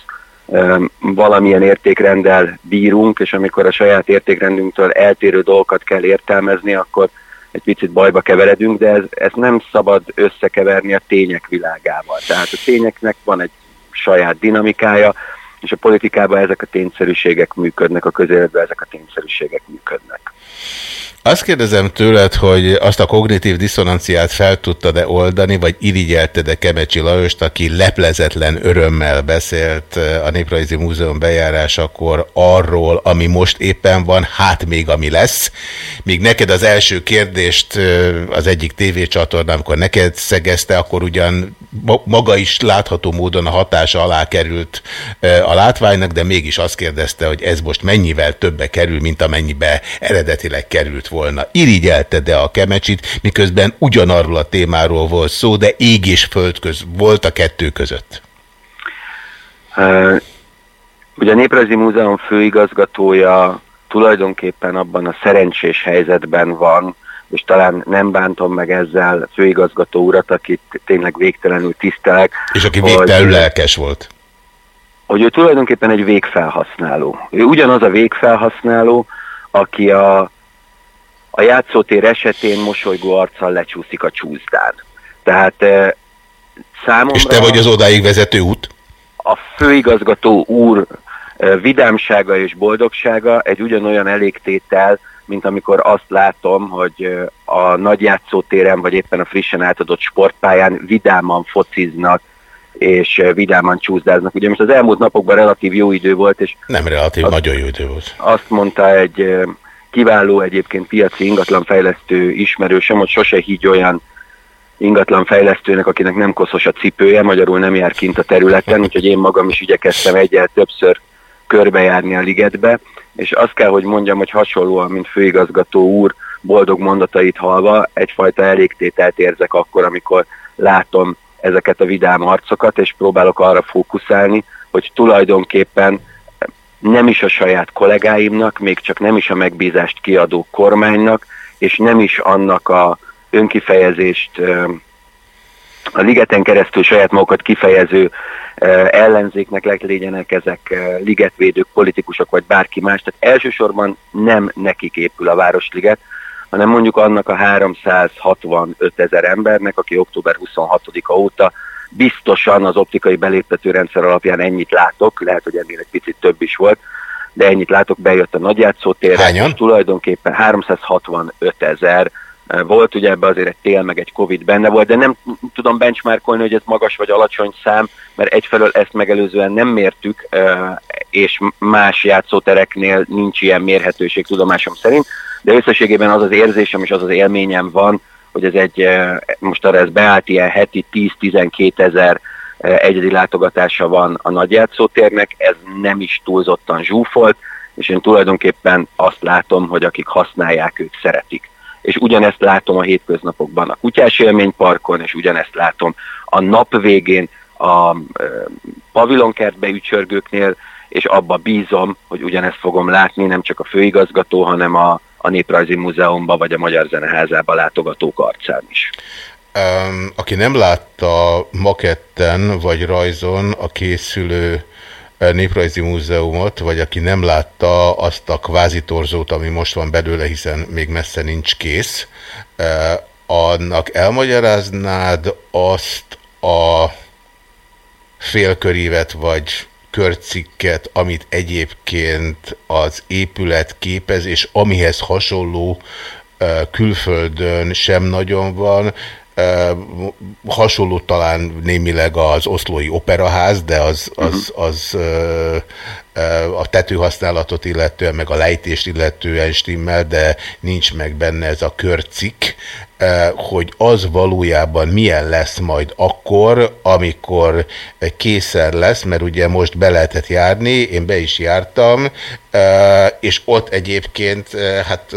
ö, valamilyen értékrenddel bírunk, és amikor a saját értékrendünktől eltérő dolgokat kell értelmezni, akkor egy picit bajba keveredünk, de ez, ez nem szabad összekeverni a tények világával. Tehát a tényeknek van egy saját dinamikája, és a politikában ezek a tényszerűségek működnek, a közéletben ezek a tényszerűségek működnek.
Azt kérdezem tőled, hogy azt a kognitív diszonanciát fel tudtad-e oldani, vagy irigyelted-e Kemecsi Lajost, aki leplezetlen örömmel beszélt eh, a Néprajzi Múzeum bejárásakor arról, ami most éppen van, hát még ami lesz. Míg neked az első kérdést eh, az egyik tévécsatornán, amikor neked szegezte, akkor ugyan ma- maga is látható módon a hatása alá került eh, a látványnak, de mégis azt kérdezte, hogy ez most mennyivel többe kerül, mint amennyibe eredetileg került volna. Irigyelted-e a kemecsit, miközben ugyanarról a témáról volt szó, de ég és föld köz volt a kettő között?
Uh, ugye a Néprajzi Múzeum főigazgatója tulajdonképpen abban a szerencsés helyzetben van, és talán nem bántom meg ezzel főigazgató urat, akit tényleg végtelenül tisztelek.
És aki
hogy-
végtelenül lelkes volt.
hogy ő tulajdonképpen egy végfelhasználó. Ő ugyanaz a végfelhasználó, aki a, a játszótér esetén mosolygó arccal lecsúszik a csúszdán. Tehát eh, számomra
És te vagy az odáig vezető út?
a főigazgató úr Ö, Vidámsága és boldogsága egy ugyanolyan elégtétel, mint amikor azt látom, hogy ö, a nagy játszótéren, vagy éppen a frissen átadott sportpályán vidáman fociznak, és vidáman csúszdáznak. Ugye most az elmúlt napokban relatív jó idő volt, és
Nem relatív, nagyon jó idő volt.
azt mondta egy kiváló egyébként piaci ingatlanfejlesztő ismerősöm, hogy sose higgy olyan ingatlanfejlesztőnek, akinek nem koszos a cipője, magyarul nem jár kint a területen, úgyhogy én magam is igyekeztem egyel többször körbejárni a ligetbe, és azt kell, hogy mondjam, hogy hasonlóan, mint főigazgató úr boldog mondatait halva, egyfajta elégtételt érzek akkor, amikor látom ezeket a vidám arcokat, és próbálok arra fókuszálni, hogy tulajdonképpen nem is a saját kollégáimnak, még csak nem is a megbízást kiadó kormánynak, és nem is annak a önkifejezést a ligeten keresztül saját magukat kifejező ellenzéknek leg- legyenek ezek ligetvédők, politikusok vagy bárki más. Tehát elsősorban nem nekik épül a Városliget, hanem mondjuk annak a 365 ezer embernek, aki október 26-a óta biztosan az optikai beléptető rendszer alapján ennyit látok, lehet, hogy ennél egy picit több is volt, de ennyit látok, bejött a nagyjátszótérre,
Hányan?
és tulajdonképpen 365 ezer eh, volt, ugye ebbe azért egy tél meg egy Covid benne volt, de nem tudom benchmarkolni, hogy ez magas vagy alacsony szám, mert egyfelől ezt megelőzően nem mértük, eh, és más játszótereknél nincs ilyen mérhetőség tudomásom szerint, de összességében az az érzésem és az az élményem van, hogy ez egy, eh, most arra ez beállt ilyen heti 10-12 ezer eh, egyedi látogatása van a nagyjátszótérnek, ez nem is túlzottan zsúfolt, és én tulajdonképpen azt látom, hogy akik használják, ők szeretik. És ugyanezt látom a hétköznapokban a Kutyás Élményparkon, és ugyanezt látom a nap végén a eh, pavilonkertbe ücsörgőknél, és abba bízom, hogy ugyanezt fogom látni nem csak a főigazgató, hanem a, a Néprajzi Múzeumban vagy a Magyar Zeneházába látogatók arcán is.
Aki nem látta maketten vagy rajzon a készülő eh, Néprajzi Múzeumot, vagy aki nem látta azt a kvázi torzót, ami most van belőle, hiszen még messze nincs kész, eh, annak elmagyaráznád azt a félkörívet vagy körcikket, amit egyébként az épület képez, és amihez hasonló külföldön sem nagyon van. Hasonló talán némileg az oszlói operaház, de az, az, az eh, eh, a tetőhasználatot illetően, meg a lejtést illetően stimmel, de nincs meg benne ez a körcik, eh, hogy az valójában milyen lesz majd akkor, amikor készen lesz, mert ugye most be lehetett járni, én be is jártam, eh, és ott egyébként, eh, hát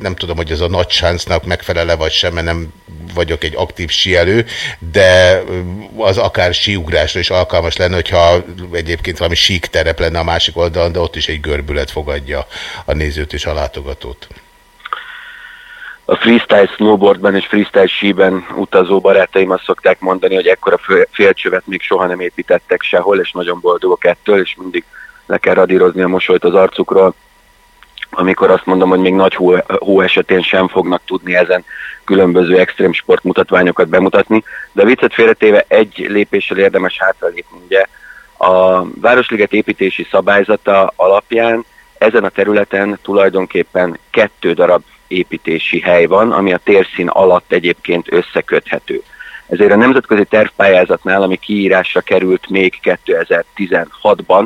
nem tudom, hogy ez a nagy sáncnak megfelele vagy sem, mert nem vagyok egy aktív síelő, de az akár síugrásra is alkalmas lenne, hogyha egyébként valami sík terep lenne a másik oldalon, de ott is egy görbület fogadja a nézőt és a látogatót.
A freestyle snowboardban és freestyle síben utazó barátaim azt szokták mondani, hogy ekkora félcsövet még soha nem építettek sehol, és nagyon boldogok ettől, és mindig le kell radírozni a mosolyt az arcukról, amikor azt mondom, hogy még nagy hó, hó esetén sem fognak tudni ezen különböző extrém sportmutatványokat bemutatni, de viccet félretéve egy lépéssel érdemes hátralépni. Ugye a Városliget építési szabályzata alapján ezen a területen tulajdonképpen kettő darab építési hely van, ami a térszín alatt egyébként összeköthető. Ezért a nemzetközi tervpályázatnál, ami kiírásra került még 2016-ban,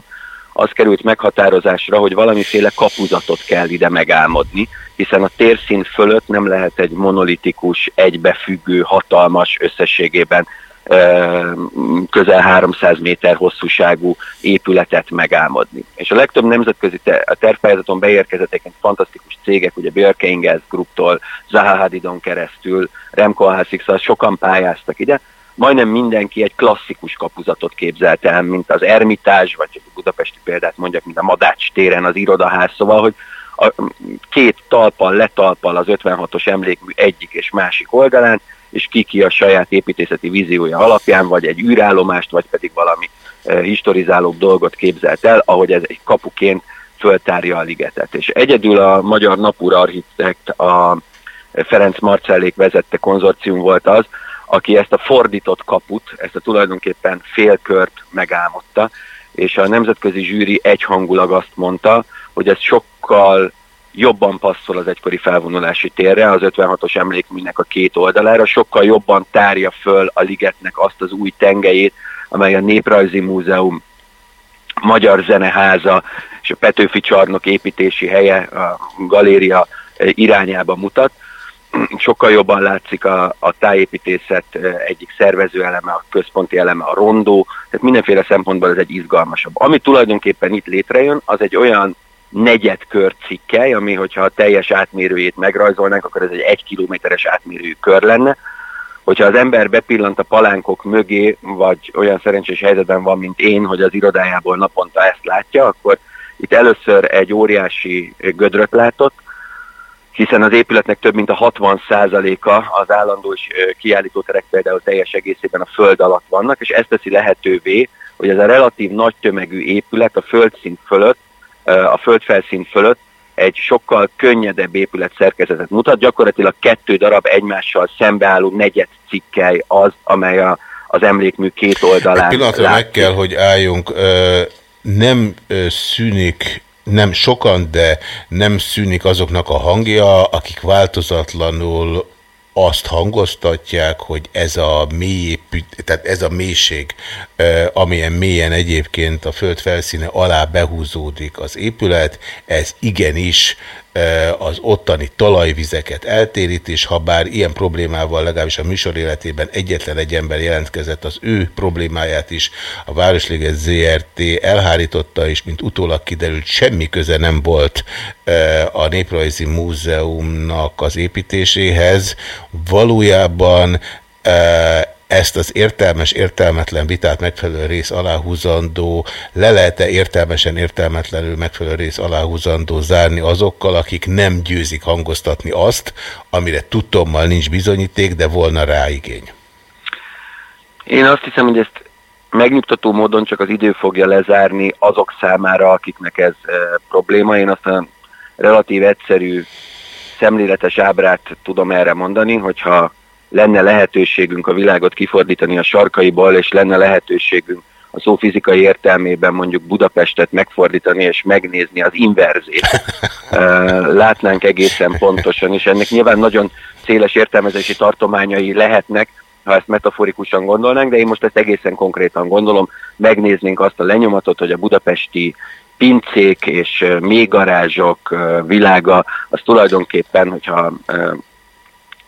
az került meghatározásra, hogy valamiféle kapuzatot kell ide megálmodni, hiszen a térszín fölött nem lehet egy monolitikus, egybefüggő, hatalmas összességében közel 300 méter hosszúságú épületet megálmodni. És a legtöbb nemzetközi te- a tervpályázaton beérkezett egyébként fantasztikus cégek, ugye Björke Ingels Grouptól, Zaha Hadidon keresztül, Remco Alhasix, sokan pályáztak ide, majdnem mindenki egy klasszikus kapuzatot képzelt el, mint az Ermitás, vagy csak a budapesti példát mondjak, mint a Madács téren az irodaház, szóval, hogy a két talpal letalpal az 56-os emlékmű egyik és másik oldalán, és ki ki a saját építészeti víziója alapján, vagy egy űrállomást, vagy pedig valami eh, historizálóbb dolgot képzelt el, ahogy ez egy kapuként föltárja a ligetet. És egyedül a magyar napúra architekt, a Ferenc Marcellék vezette konzorcium volt az, aki ezt a fordított kaput, ezt a tulajdonképpen félkört megálmodta, és a nemzetközi zsűri egyhangulag azt mondta, hogy ez sokkal jobban passzol az egykori felvonulási térre, az 56-os emlékműnek a két oldalára, sokkal jobban tárja föl a ligetnek azt az új tengelyét, amely a Néprajzi Múzeum Magyar Zeneháza és a Petőfi csarnok építési helye, a galéria irányába mutat. Sokkal jobban látszik a, a tájépítészet egyik szervező eleme, a központi eleme, a rondó, tehát mindenféle szempontból ez egy izgalmasabb. Ami tulajdonképpen itt létrejön, az egy olyan negyedkör cikkely, ami hogyha a teljes átmérőjét megrajzolnánk, akkor ez egy egy kilométeres átmérőjű kör lenne. Hogyha az ember bepillant a palánkok mögé, vagy olyan szerencsés helyzetben van, mint én, hogy az irodájából naponta ezt látja, akkor itt először egy óriási gödröt látott, hiszen az épületnek több mint a 60%-a az állandó és kiállítóterek például teljes egészében a föld alatt vannak, és ezt teszi lehetővé, hogy ez a relatív nagy tömegű épület a földszint fölött a földfelszín fölött egy sokkal könnyedebb épület szerkezetet mutat. Gyakorlatilag kettő darab egymással szembeálló negyed cikkely az, amely a, az emlékmű két oldalán
Egy pillanatra meg kell, hogy álljunk. Nem szűnik nem sokan, de nem szűnik azoknak a hangja, akik változatlanul azt hangoztatják, hogy ez a mély, tehát ez a mélység, amilyen mélyen egyébként a föld felszíne alá behúzódik az épület, ez igenis az ottani talajvizeket eltérít, és ha bár ilyen problémával legalábbis a műsor életében egyetlen egy ember jelentkezett, az ő problémáját is a Városliget ZRT elhárította, és mint utólag kiderült, semmi köze nem volt a Néprajzi Múzeumnak az építéséhez. Valójában ezt az értelmes, értelmetlen vitát megfelelő rész aláhúzandó, le lehet-e értelmesen, értelmetlenül megfelelő rész aláhúzandó zárni azokkal, akik nem győzik hangoztatni azt, amire tudtommal nincs bizonyíték, de volna rá igény?
Én azt hiszem, hogy ezt megnyugtató módon csak az idő fogja lezárni azok számára, akiknek ez e, probléma. Én azt a relatív egyszerű szemléletes ábrát tudom erre mondani, hogyha lenne lehetőségünk a világot kifordítani a sarkaiból, és lenne lehetőségünk a szó fizikai értelmében mondjuk Budapestet megfordítani és megnézni az inverzét. Látnánk egészen pontosan, és ennek nyilván nagyon széles értelmezési tartományai lehetnek, ha ezt metaforikusan gondolnánk, de én most ezt egészen konkrétan gondolom, megnéznénk azt a lenyomatot, hogy a budapesti pincék és mélygarázsok világa, az tulajdonképpen, hogyha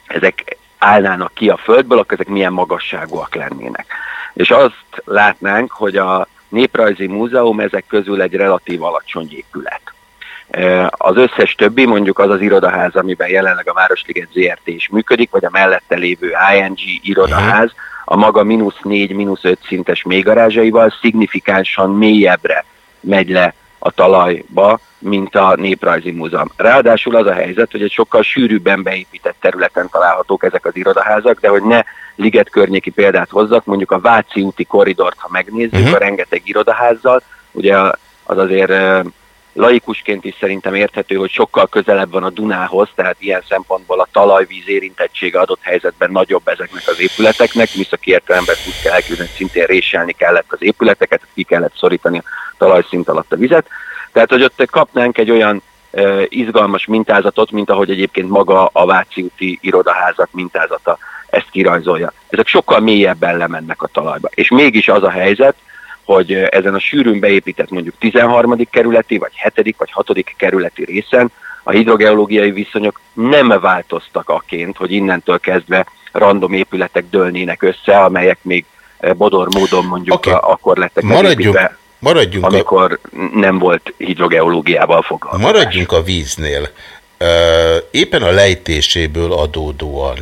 ezek állnának ki a földből, akkor ezek milyen magasságúak lennének. És azt látnánk, hogy a Néprajzi Múzeum ezek közül egy relatív alacsony épület. Az összes többi, mondjuk az az irodaház, amiben jelenleg a Városliget ZRT is működik, vagy a mellette lévő ING irodaház, a maga mínusz 4, mínusz 5 szintes mélygarázsaival szignifikánsan mélyebbre megy le a talajba, mint a Néprajzi Múzeum. Ráadásul az a helyzet, hogy egy sokkal sűrűbben beépített területen találhatók ezek az irodaházak, de hogy ne liget környéki példát hozzak, mondjuk a Váci úti korridort, ha megnézzük, uh-huh. a rengeteg irodaházzal, ugye az azért laikusként is szerintem érthető, hogy sokkal közelebb van a Dunához, tehát ilyen szempontból a talajvíz érintettsége adott helyzetben nagyobb ezeknek az épületeknek. Műszaki értelemben úgy kell elképzelni, szintén réselni kellett az épületeket, ki kellett szorítani a talajszint alatt a vizet. Tehát, hogy ott kapnánk egy olyan e, izgalmas mintázatot, mint ahogy egyébként maga a Váci úti irodaházak mintázata ezt kirajzolja. Ezek sokkal mélyebben lemennek a talajba. És mégis az a helyzet, hogy ezen a sűrűn beépített mondjuk 13. kerületi, vagy 7. vagy 6. kerületi részen a hidrogeológiai viszonyok nem változtak aként, hogy innentől kezdve random épületek dőlnének össze, amelyek még bodor módon mondjuk okay. akkor lettek
Maradjunk, maradjunk
amikor a... nem volt hidrogeológiával foglalkozás.
Maradjunk a víznél. Éppen a lejtéséből adódóan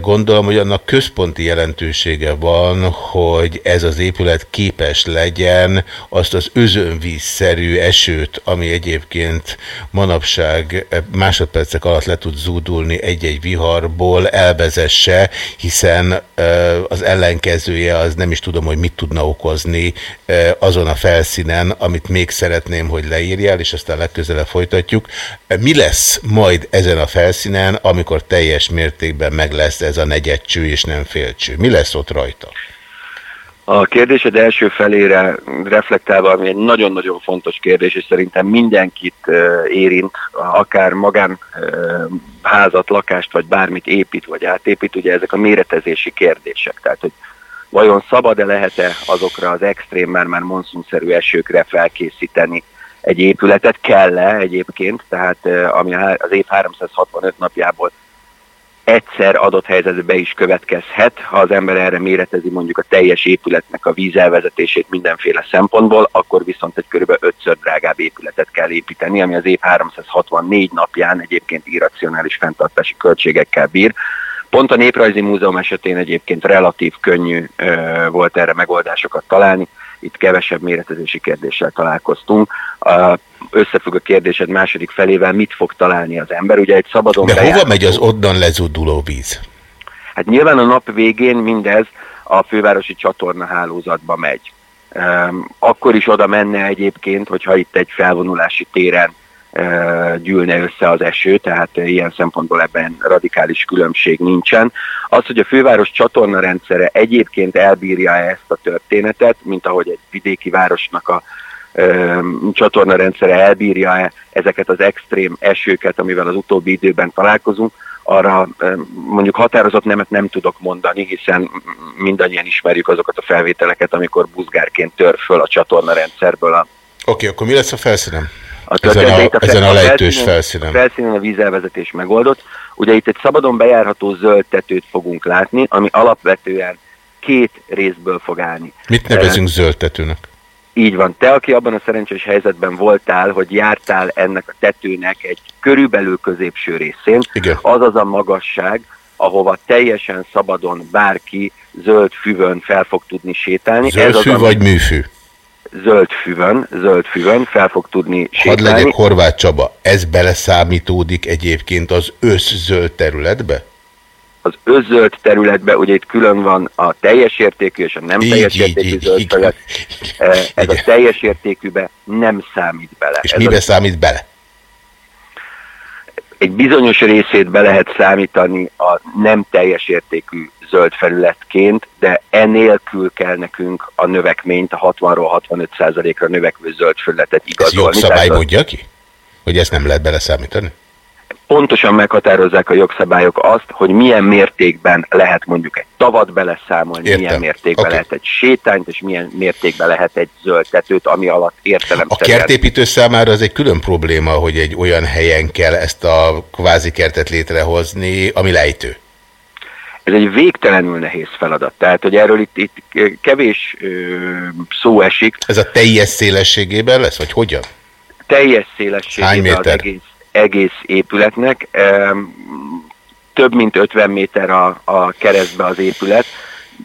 Gondolom, hogy annak központi jelentősége van, hogy ez az épület képes legyen azt az özönvízszerű esőt, ami egyébként manapság másodpercek alatt le tud zúdulni egy-egy viharból, elvezesse, hiszen az ellenkezője az nem is tudom, hogy mit tudna okozni azon a felszínen, amit még szeretném, hogy leírjál, és aztán legközelebb folytatjuk. Mi lesz majd ezen a felszínen, amikor teljes mértékben meg lesz lesz ez a negyedcső és nem félcső? Mi lesz ott rajta?
A kérdésed első felére reflektálva, ami egy nagyon-nagyon fontos kérdés, és szerintem mindenkit érint, akár magán házat, lakást, vagy bármit épít, vagy átépít, ugye ezek a méretezési kérdések. Tehát, hogy vajon szabad-e lehet-e azokra az extrém, már már monszunszerű esőkre felkészíteni egy épületet, kell-e egyébként, tehát ami az év 365 napjából egyszer adott helyzetben be is következhet, ha az ember erre méretezi mondjuk a teljes épületnek a vízelvezetését mindenféle szempontból, akkor viszont egy kb. ötször drágább épületet kell építeni, ami az év 364 napján egyébként irracionális fenntartási költségekkel bír. Pont a Néprajzi Múzeum esetén egyébként relatív könnyű ö, volt erre megoldásokat találni, itt kevesebb méretezési kérdéssel találkoztunk. Összefügg a kérdésed második felével, mit fog találni az ember. Ugye egy szabadon
De hova
bejárható-
megy az onnan lezuduló víz?
Hát nyilván a nap végén mindez a fővárosi csatorna hálózatba megy. Ehm, Akkor is oda menne egyébként, hogyha itt egy felvonulási téren gyűlne össze az eső, tehát eh, ilyen szempontból ebben radikális különbség nincsen. Az, hogy a főváros csatorna rendszere egyébként elbírja ezt a történetet, mint ahogy egy vidéki városnak a öm, csatornarendszere elbírja-e ezeket az extrém esőket, amivel az utóbbi időben találkozunk, arra mondjuk határozott nemet nem tudok mondani, hiszen mindannyian ismerjük azokat a felvételeket, amikor buzgárként tör föl a csatornarendszerből a
Oké, akkor mi lesz a felszínem?
A
Ezen a,
történet-
ezen a lejtős
felszínen-
felszínen.
A felszínen a vízelvezetés megoldott. Ugye itt egy szabadon bejárható zöld tetőt fogunk látni, ami alapvetően két részből fog állni.
Mit nevezünk zöld tetőnek?
Így van. Te, aki abban a szerencsés helyzetben voltál, hogy jártál ennek a tetőnek egy körülbelül középső részén,
Igen.
az az a magasság, ahova teljesen szabadon bárki zöld füvön fel fog tudni sétálni.
Zöld
az,
fű
ami-
vagy műfű?
Zöld füvön, zöld füvön fel fog tudni
Hadd
sétálni.
legyek Horváth Csaba, ez beleszámítódik egyébként az összzöld területbe?
az özöld területbe, ugye itt külön van a teljes értékű és a nem
Így,
teljes
így,
értékű
így,
zöld terület. Eh, Ez a teljes értékűbe nem számít bele.
És
Ez
mibe
a-
számít bele?
Egy bizonyos részét be lehet számítani a nem teljes értékű zöld felületként, de enélkül kell nekünk a növekményt, a 60-ról 65%-ra növekvő zöld felületet
Ez
igazolni.
jogszabály
Tehát a-
mondja ki? Hogy ezt nem lehet beleszámítani?
Pontosan meghatározzák a jogszabályok azt, hogy milyen mértékben lehet mondjuk egy tavat beleszámolni,
Értem.
milyen mértékben
Oké.
lehet egy sétányt, és milyen mértékben lehet egy zöld tetőt, ami alatt
A
értelemszerűen
kertépítő számára az egy külön probléma, hogy egy olyan helyen kell ezt a kvázi kertet létrehozni, ami lejtő.
Ez egy végtelenül nehéz feladat. Tehát, hogy erről itt, itt kevés ö, szó esik.
Ez a teljes szélességében lesz, vagy hogyan?
teljes
Hány
szélességében az egész, egész épületnek. Több mint 50 méter a, a keresztbe az épület,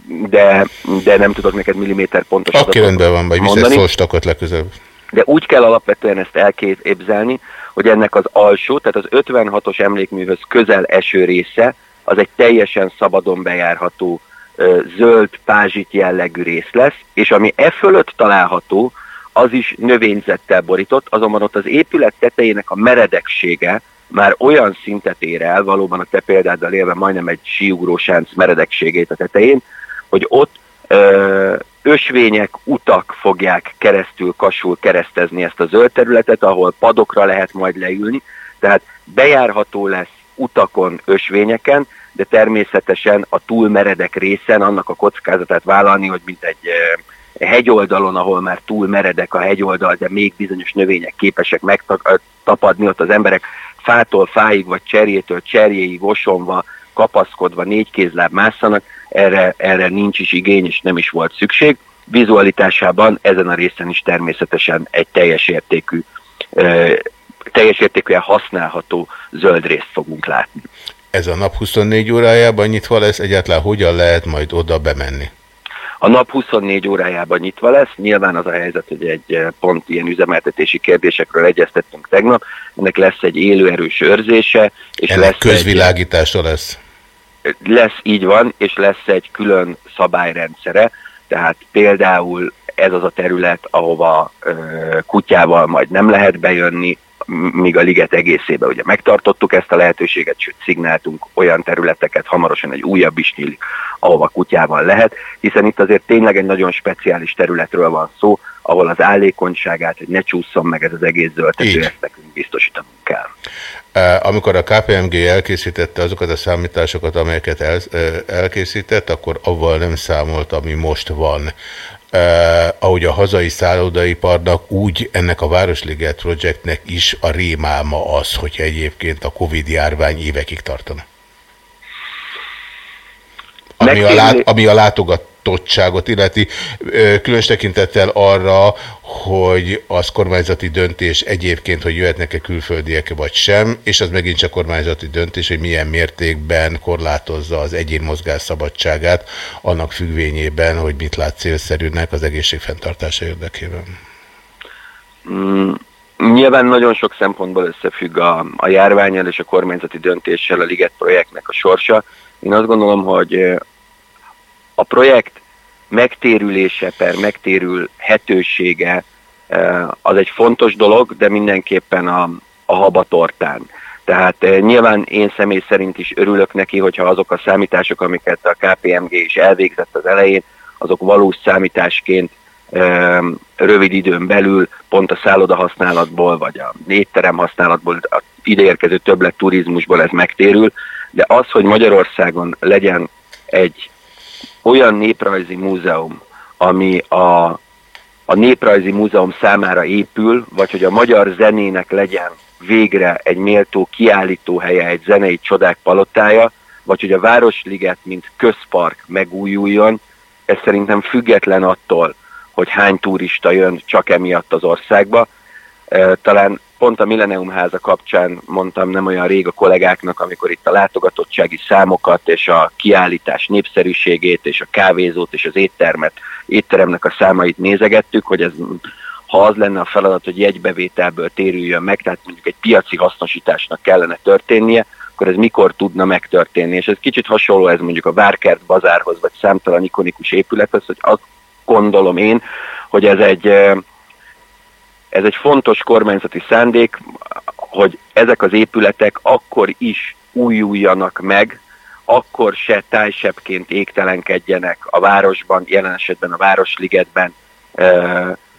de, de nem tudok neked milliméter pontos
Oké,
adatokat
rendben van, vagy vissza
mondani.
szólstakot legközelebb.
De úgy kell alapvetően ezt elképzelni, hogy ennek az alsó, tehát az 56-os emlékműhöz közel eső része, az egy teljesen szabadon bejárható zöld pázsit jellegű rész lesz, és ami e fölött található, az is növényzettel borított, azonban ott az épület tetejének a meredeksége már olyan szintet ér el, valóban a te példáddal élve majdnem egy síugrósánc meredekségét a tetején, hogy ott ö, ösvények, utak fogják keresztül, kasul keresztezni ezt a zöld területet, ahol padokra lehet majd leülni, tehát bejárható lesz utakon, ösvényeken, de természetesen a túl meredek részen annak a kockázatát vállalni, hogy mint egy eh, hegyoldalon, ahol már túl meredek a hegyoldal, de még bizonyos növények képesek megtapadni, ott az emberek fától fáig, vagy cserjétől cserjéig osonva, kapaszkodva, négy kézláb másszanak, erre, erre nincs is igény, és nem is volt szükség. Vizualitásában ezen a részen is természetesen egy teljes értékű, teljes értékűen használható zöld részt fogunk látni.
Ez a nap 24 órájában nyitva lesz, egyáltalán hogyan lehet majd oda bemenni?
A nap 24 órájában nyitva lesz, nyilván az a helyzet, hogy egy eh, pont ilyen üzemeltetési kérdésekről egyeztettünk tegnap, ennek lesz egy élőerős őrzése, és
Ennek
lesz
közvilágítása lesz.
egy, lesz így van, és lesz egy külön szabályrendszere, tehát például ez az a terület, ahova ö, kutyával majd nem lehet bejönni, míg a liget egészében ugye megtartottuk ezt a lehetőséget, sőt szignáltunk olyan területeket, hamarosan egy újabb is nyílik, ahova kutyával lehet, hiszen itt azért tényleg egy nagyon speciális területről van szó, ahol az állékonyságát, hogy ne csúszson meg ez az egész zöldtető, ezt nekünk biztosítanunk kell.
Amikor a KPMG elkészítette azokat a számításokat, amelyeket el, elkészített, akkor avval nem számolt, ami most van. Eh, ahogy a hazai szállodaiparnak, úgy ennek a Városliget projektnek is a rémálma az, hogy egyébként a Covid járvány évekig tartana. Ami a, lát, ami a látogatottságot illeti, különös tekintettel arra, hogy az kormányzati döntés egyébként, hogy jöhetnek-e külföldiek vagy sem, és az megint csak kormányzati döntés, hogy milyen mértékben korlátozza az egyén mozgás szabadságát, annak függvényében, hogy mit lát célszerűnek az egészség fenntartása érdekében.
Mm, nyilván nagyon sok szempontból összefügg a, a járványel és a kormányzati döntéssel a Liget projektnek a sorsa. Én azt gondolom, hogy a projekt megtérülése per megtérülhetősége ö, az egy fontos dolog, de mindenképpen a, a habatortán. Tehát eh, nyilván én személy szerint is örülök neki, hogyha azok a számítások, amiket a KPMG is elvégzett az elején, azok valós számításként eh, rövid időn belül pont a szálloda használatból, vagy a étterem használatból, a ideérkező többlet turizmusból ez megtérül, de az, hogy Magyarországon legyen egy olyan néprajzi múzeum, ami a, a néprajzi múzeum számára épül, vagy hogy a magyar zenének legyen végre egy méltó kiállítóhelye, egy zenei csodák palotája, vagy hogy a Városliget, mint közpark megújuljon, ez szerintem független attól, hogy hány turista jön csak emiatt az országba. Talán pont a Millennium háza kapcsán mondtam nem olyan rég a kollégáknak, amikor itt a látogatottsági számokat és a kiállítás népszerűségét és a kávézót és az éttermet, étteremnek a számait nézegettük, hogy ez ha az lenne a feladat, hogy jegybevételből térüljön meg, tehát mondjuk egy piaci hasznosításnak kellene történnie, akkor ez mikor tudna megtörténni. És ez kicsit hasonló ez mondjuk a Várkert bazárhoz, vagy számtalan ikonikus épülethez, hogy azt gondolom én, hogy ez egy, ez egy fontos kormányzati szándék, hogy ezek az épületek akkor is újuljanak meg, akkor se tájsebként égtelenkedjenek a városban, jelen esetben a Városligetben,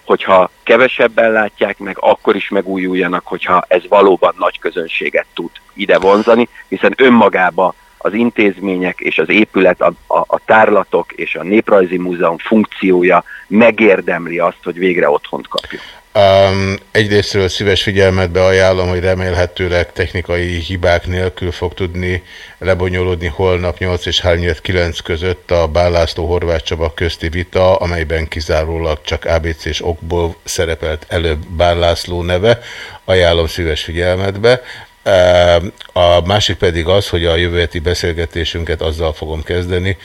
hogyha kevesebben látják meg, akkor is megújuljanak, hogyha ez valóban nagy közönséget tud ide vonzani, hiszen önmagába az intézmények és az épület, a, a, a tárlatok és a Néprajzi Múzeum funkciója megérdemli azt, hogy végre otthont kapjuk.
Um, egyrésztről szíves figyelmetbe ajánlom, hogy remélhetőleg technikai hibák nélkül fog tudni lebonyolódni holnap 8 és 9 között a Bálászló Horváth Csaba közti vita, amelyben kizárólag csak ABC-s okból szerepelt előbb Bálászló neve. Ajánlom szíves figyelmetbe. A másik pedig az, hogy a jövő beszélgetésünket azzal fogom kezdeni,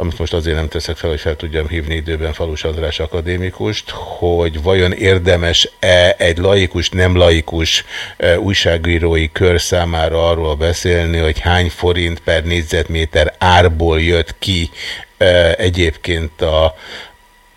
amit most azért nem teszek fel, hogy fel tudjam hívni időben Falus András akadémikust, hogy vajon érdemes-e egy laikus, nem laikus e, újságírói kör számára arról beszélni, hogy hány forint per négyzetméter árból jött ki e, egyébként a,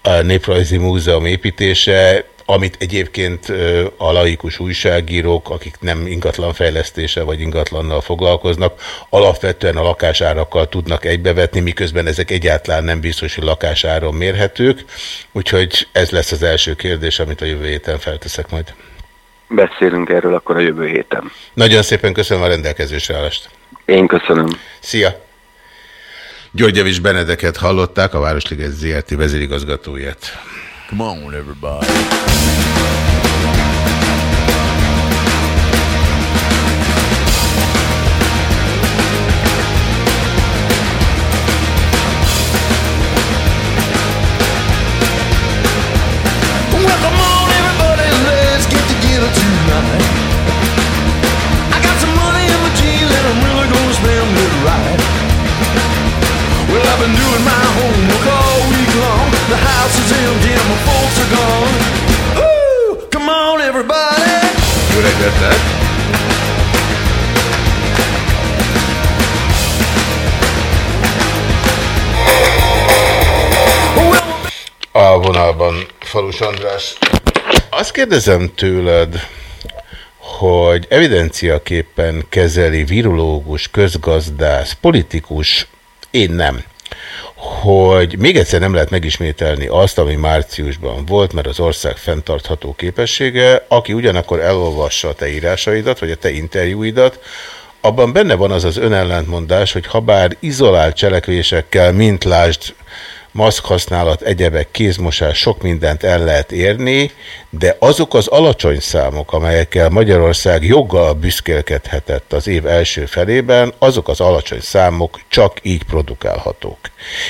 a Néprajzi Múzeum építése, amit egyébként a laikus újságírók, akik nem ingatlanfejlesztéssel vagy ingatlannal foglalkoznak, alapvetően a lakásárakkal tudnak egybevetni, miközben ezek egyáltalán nem biztos, hogy lakásáron mérhetők. Úgyhogy ez lesz az első kérdés, amit a jövő héten felteszek majd.
Beszélünk erről akkor a jövő héten.
Nagyon szépen köszönöm a rendelkezésre állást.
Én köszönöm.
Szia! György Javis Benedeket hallották, a Városliget ZRT vezérigazgatóját.
Come on, everybody.
Lehet! A vonalban Falus András. Azt kérdezem tőled, hogy evidenciaképpen kezeli virológus, közgazdász, politikus, én nem hogy még egyszer nem lehet megismételni azt, ami márciusban volt, mert az ország fenntartható képessége, aki ugyanakkor elolvassa a te írásaidat, vagy a te interjúidat, abban benne van az az önellentmondás, hogy ha bár izolált cselekvésekkel, mint lásd maszkhasználat, egyebek, kézmosás, sok mindent el lehet érni, de azok az alacsony számok, amelyekkel Magyarország joggal büszkélkedhetett az év első felében, azok az alacsony számok csak így produkálhatók.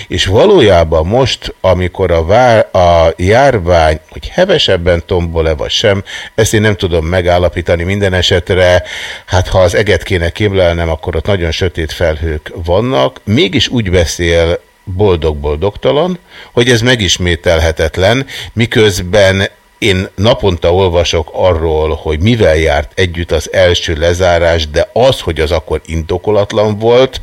És valójában most, amikor a, vár, a járvány, hogy hevesebben tombol-e vagy sem, ezt én nem tudom megállapítani minden esetre, hát ha az eget kéne képzelnem, akkor ott nagyon sötét felhők vannak, mégis úgy beszél boldog-boldogtalan, hogy ez megismételhetetlen, miközben én naponta olvasok arról, hogy mivel járt együtt az első lezárás, de az, hogy az akkor indokolatlan volt,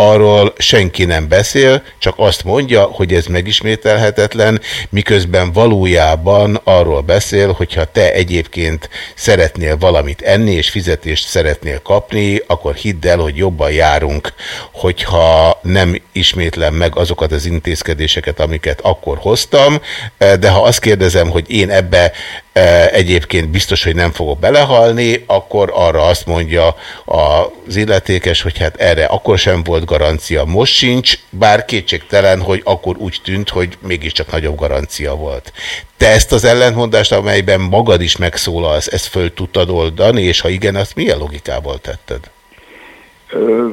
arról senki nem beszél, csak azt mondja, hogy ez megismételhetetlen, miközben valójában arról beszél, hogyha te egyébként szeretnél valamit enni, és fizetést szeretnél kapni, akkor hidd el, hogy jobban járunk, hogyha nem ismétlem meg azokat az intézkedéseket, amiket akkor hoztam, de ha azt kérdezem, hogy én ebbe egyébként biztos, hogy nem fogok belehalni, akkor arra azt mondja az illetékes, hogy hát erre akkor sem volt garancia, most sincs, bár kétségtelen, hogy akkor úgy tűnt, hogy mégiscsak nagyobb garancia volt. Te ezt az ellentmondást, amelyben magad is megszólalsz, ezt föl tudtad oldani, és ha igen, azt milyen logikával tetted?
Ö,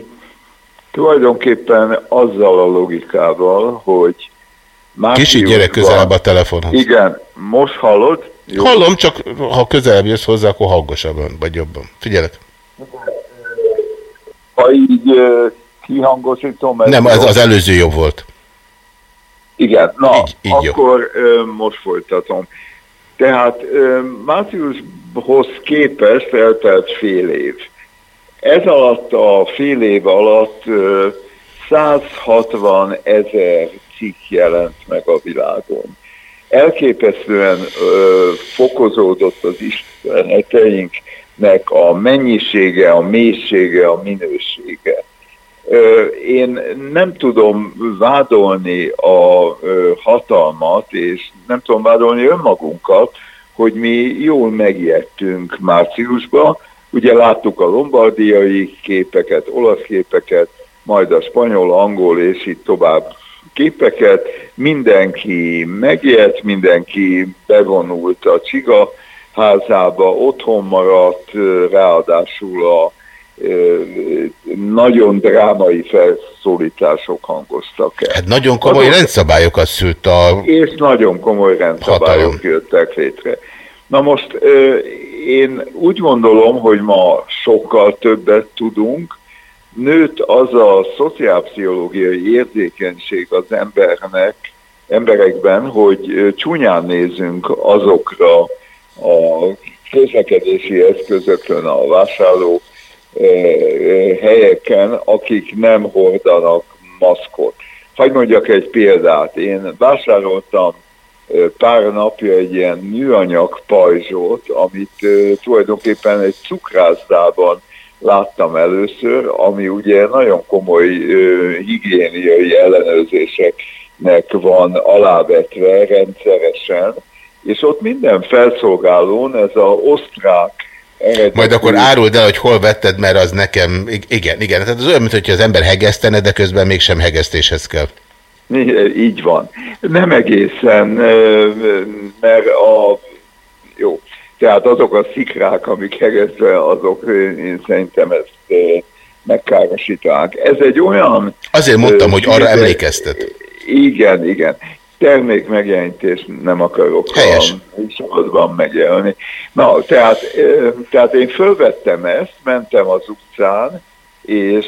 tulajdonképpen azzal a logikával, hogy
Kicsit gyere közelebb a telefonhoz.
Igen, most hallod?
Jó. Hallom, csak ha közelebb jössz hozzá, akkor hangosabban, vagy jobban. Figyelek.
Ha így kihangosítom...
Nem, ez az előző jobb volt.
Igen, na, így, így akkor uh, most folytatom. Tehát uh, márciushoz képest eltelt fél év. Ez alatt a fél év alatt uh, 160 ezer cikk jelent meg a világon elképesztően ö, fokozódott az ismereteinknek a mennyisége, a mélysége, a minősége. Ö, én nem tudom vádolni a ö, hatalmat, és nem tudom vádolni önmagunkat, hogy mi jól megijedtünk márciusban. Ugye láttuk a lombardiai képeket, olasz képeket, majd a spanyol, angol és így tovább képeket, mindenki megijedt, mindenki bevonult a csiga házába, otthon maradt, ráadásul a nagyon drámai felszólítások hangoztak el.
Hát nagyon komoly Azon, rendszabályokat szült a
És nagyon komoly rendszabályok hatalom. jöttek létre. Na most én úgy gondolom, hogy ma sokkal többet tudunk, nőtt az a szociálpszichológiai érzékenység az embernek, emberekben, hogy csúnyán nézünk azokra a közlekedési eszközökön, a vásárló helyeken, akik nem hordanak maszkot. Hagy mondjak egy példát. Én vásároltam pár napja egy ilyen műanyag pajzsot, amit tulajdonképpen egy cukrászdában láttam először, ami ugye nagyon komoly ö, higiéniai ellenőrzéseknek van alávetve rendszeresen, és ott minden felszolgálón ez a osztrák
Eredetű. Majd akkor áruld el, hogy hol vetted, mert az nekem, igen, igen, tehát az olyan, mintha az ember hegesztene, de közben mégsem hegesztéshez kell.
Így van. Nem egészen, mert a, jó, tehát azok a szikrák, amik hegesztve, azok én szerintem ezt megkárosítanák. Ez egy olyan...
Azért mondtam, hogy arra emlékeztet.
Igen, igen. Termék megjelenítést nem akarok
Helyes.
a megjelenni. Na, tehát, tehát én fölvettem ezt, mentem az utcán, és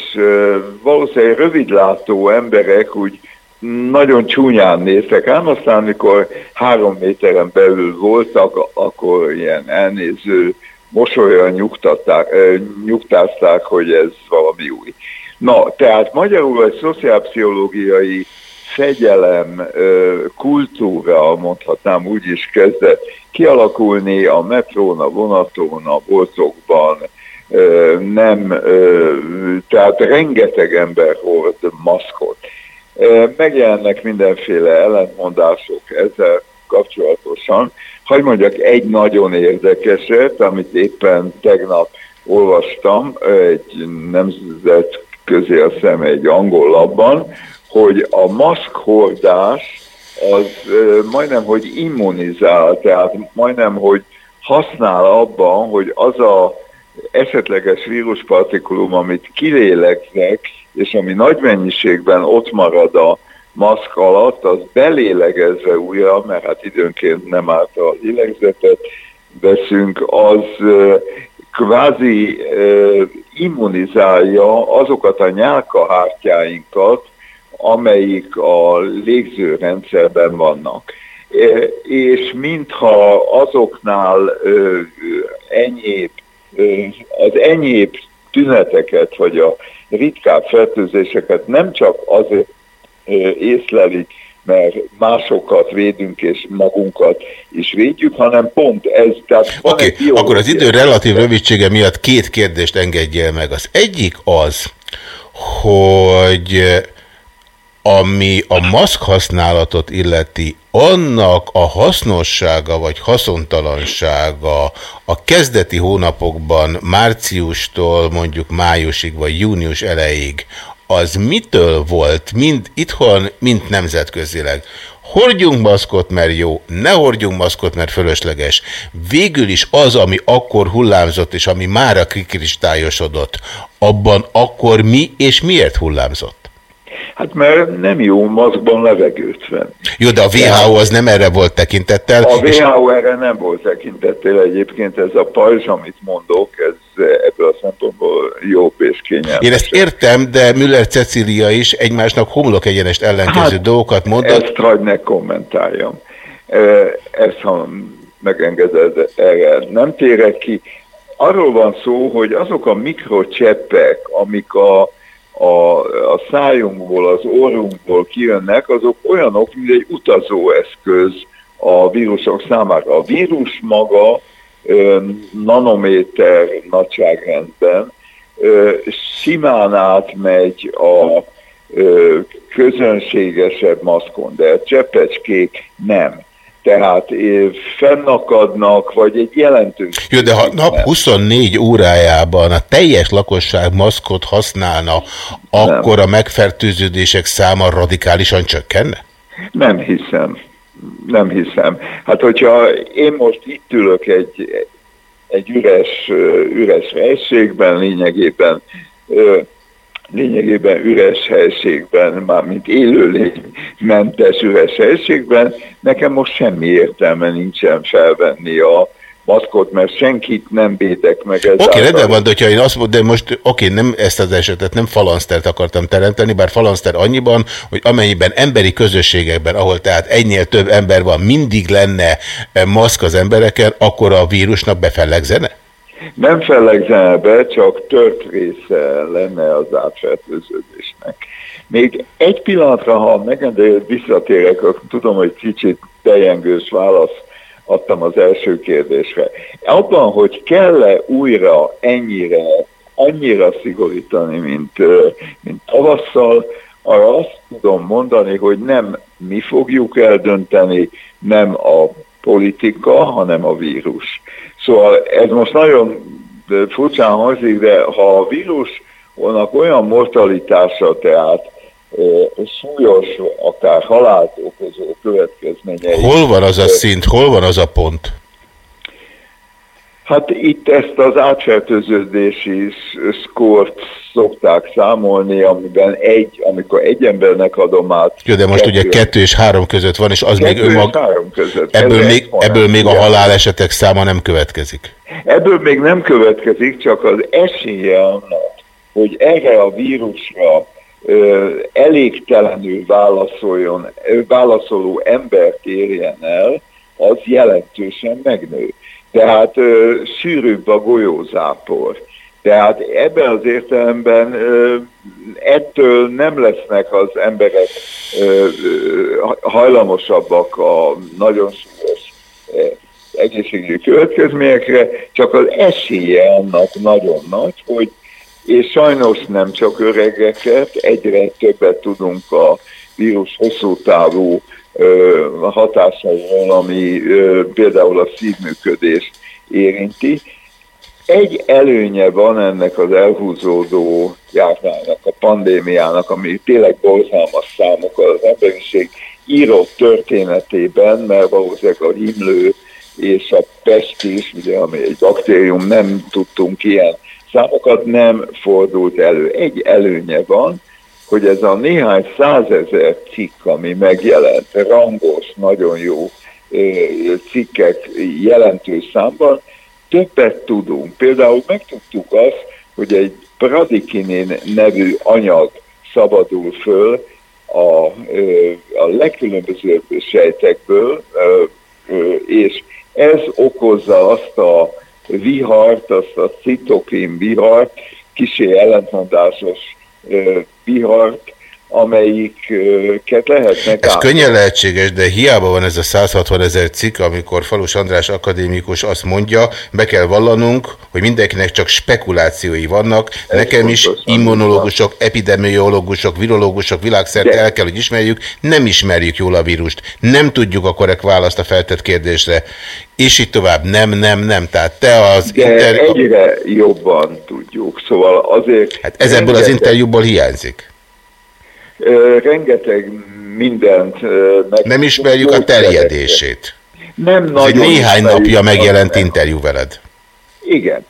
valószínűleg rövidlátó emberek úgy nagyon csúnyán néztek ám, aztán amikor három méteren belül voltak, akkor ilyen elnéző mosolyan nyugtatták, nyugtázták, hogy ez valami új. Na, tehát magyarul egy szociálpszichológiai fegyelem kultúra, mondhatnám úgy is kezdett kialakulni a metrón, a vonaton, a boltokban, nem, tehát rengeteg ember hord maszkot. Megjelennek mindenféle ellentmondások ezzel kapcsolatosan. Hogy mondjak egy nagyon érdekeset, amit éppen tegnap olvastam egy nemzetközi, azt hiszem egy angol labban, hogy a maszkhordás az majdnem, hogy immunizál, tehát majdnem, hogy használ abban, hogy az a esetleges víruspartikulum, amit kilélegzek, és ami nagy mennyiségben ott marad a maszk alatt, az belélegezve újra, mert hát időnként nem által lélegzetet veszünk, az kvázi immunizálja azokat a nyálkahártyáinkat, amelyik a légzőrendszerben vannak. És mintha azoknál enyhébb, az enyhébb tüneteket, vagy a ritkább fertőzéseket nem csak azért észlelik, mert másokat védünk és magunkat is védjük, hanem pont ez.
Oké, okay, akkor az idő relatív rövidsége miatt két kérdést engedjél meg. Az egyik az, hogy ami a maszk használatot illeti, annak a hasznossága vagy haszontalansága a kezdeti hónapokban, márciustól mondjuk májusig vagy június elejéig, az mitől volt, mind itthon, mind nemzetközileg? Hordjunk maszkot, mert jó, ne hordjunk maszkot, mert fölösleges. Végül is az, ami akkor hullámzott, és ami mára kikristályosodott, abban akkor mi és miért hullámzott?
Hát mert nem jó maszkban levegőt venni.
Jó, de a WHO az nem erre volt tekintettel.
A
és-
WHO erre nem volt tekintettél egyébként, ez a pajzs, amit mondok, ez ebből a szempontból jobb és kényelmes.
Én ezt értem, de Müller Cecília is egymásnak homlok egyenest ellenkező
Hát,
dolgokat mondott.
Ezt hagyd ne kommentáljam. Ezt, ha megengeded, erre nem térek ki. Arról van szó, hogy azok a mikrocseppek, amik a, a, a szájunkból, az orrunkból kijönnek, azok olyanok, mint egy utazóeszköz a vírusok számára. A vírus maga ö, nanométer nagyságrendben ö, simán átmegy a közönségesebb maszkon, de a cseppecskék nem. Tehát fennakadnak, vagy egy jelentős...
Jó, de ha nap 24 órájában a teljes lakosság maszkot használna, akkor a megfertőződések száma radikálisan csökkenne?
Nem hiszem. Nem hiszem. Hát, hogyha én most itt ülök egy, egy üres, üres helységben, lényegében lényegében üres helységben, mármint élőlénymentes üres helységben, nekem most semmi értelme nincsen felvenni a maszkot, mert senkit nem védek meg ezzel.
Oké, rendben van, de hogyha én azt mondom, de most oké, nem ezt az esetet, nem falansztert akartam teremteni, bár falanszter annyiban, hogy amennyiben emberi közösségekben, ahol tehát egynél több ember van, mindig lenne eh, maszk az embereken, akkor a vírusnak befellegzene?
Nem fellegzene be, csak tört része lenne az átfertőződésnek. Még egy pillanatra, ha megengedett visszatérek, akkor tudom, hogy kicsit teljengős választ adtam az első kérdésre. Abban, hogy kell-e újra ennyire, annyira szigorítani, mint, mint tavasszal, arra azt tudom mondani, hogy nem mi fogjuk eldönteni, nem a politika, hanem a vírus. Szóval ez most nagyon furcsán hangzik, de ha a vírusnak olyan mortalitása, tehát súlyos, akár halált okozó következményei.
Hol van az a szint, hol van az a pont?
Hát itt ezt az átfertőződési szkort szokták számolni, amiben egy, amikor egy embernek adom át.
Jó, de most ugye kettő és három között van, és az még
Kettő
önmag...
három között.
Ebből
Ez
még, ebből még a halálesetek száma nem következik.
Ebből még nem következik, csak az esélye annak, hogy erre a vírusra ö, elégtelenül válaszoljon, válaszoló embert érjen el, az jelentősen megnő. Tehát ö, sűrűbb a golyózápor. Tehát ebben az értelemben ö, ettől nem lesznek az emberek ö, hajlamosabbak a nagyon súlyos egészségügyi következményekre, csak az esélye annak nagyon nagy, hogy és sajnos nem csak öregeket, egyre többet tudunk a vírus hosszú távú hatásairól, ami például a szívműködést érinti. Egy előnye van ennek az elhúzódó járványnak, a pandémiának, ami tényleg borzalmas számokkal az emberiség írott történetében, mert valószínűleg a himlő és a pest is, ugye, ami egy baktérium, nem tudtunk ilyen számokat, nem fordult elő. Egy előnye van, hogy ez a néhány százezer cikk, ami megjelent, rangos, nagyon jó cikkek jelentős számban, többet tudunk. Például megtudtuk azt, hogy egy pradikinin nevű anyag szabadul föl a, a legkülönbözőbb sejtekből, és ez okozza azt a vihart, azt a citokin vihart, kisé ellentmondásos ö, vihart, amelyiket lehetnek
Ez könnyen lehetséges, de hiába van ez a 160 ezer cikk, amikor Falus András akadémikus azt mondja, be kell vallanunk, hogy mindenkinek csak spekulációi vannak. Ez Nekem is immunológusok, epidemiológusok, virológusok világszerte el kell, hogy ismerjük, nem ismerjük jól a vírust. Nem tudjuk a korrekt választ a feltett kérdésre. És így tovább, nem, nem, nem. Tehát te az
De inter... egyre jobban tudjuk, szóval azért...
Hát ez ebből az interjúból hiányzik.
Rengeteg mindent meg...
Nem ismerjük a terjedését.
Nem
Ez egy
nagyon
néhány napja megjelent interjú veled.
Igen,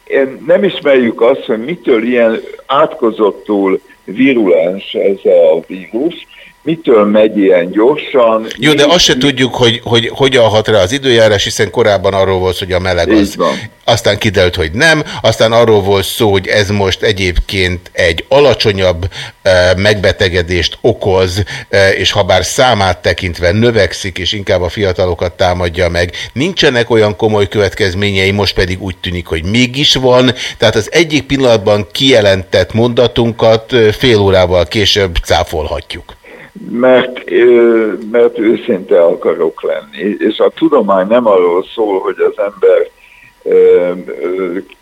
nem ismerjük azt, hogy mitől ilyen átkozottul virulens ez a vírus, mitől megy ilyen gyorsan.
Jó, de azt se tudjuk, hogy, hogy hogyan hat rá az időjárás, hiszen korábban arról volt, hogy a meleg az. Aztán kiderült, hogy nem, aztán arról volt szó, hogy ez most egyébként egy alacsonyabb e, megbetegedést okoz, e, és ha bár számát tekintve növekszik, és inkább a fiatalokat támadja meg, nincsenek olyan komoly következményei, most pedig úgy tűnik, hogy mégis van, tehát az egyik pillanatban kijelentett mondatunkat e, fél órával később cáfolhatjuk.
Mert, mert őszinte akarok lenni. És a tudomány nem arról szól, hogy az ember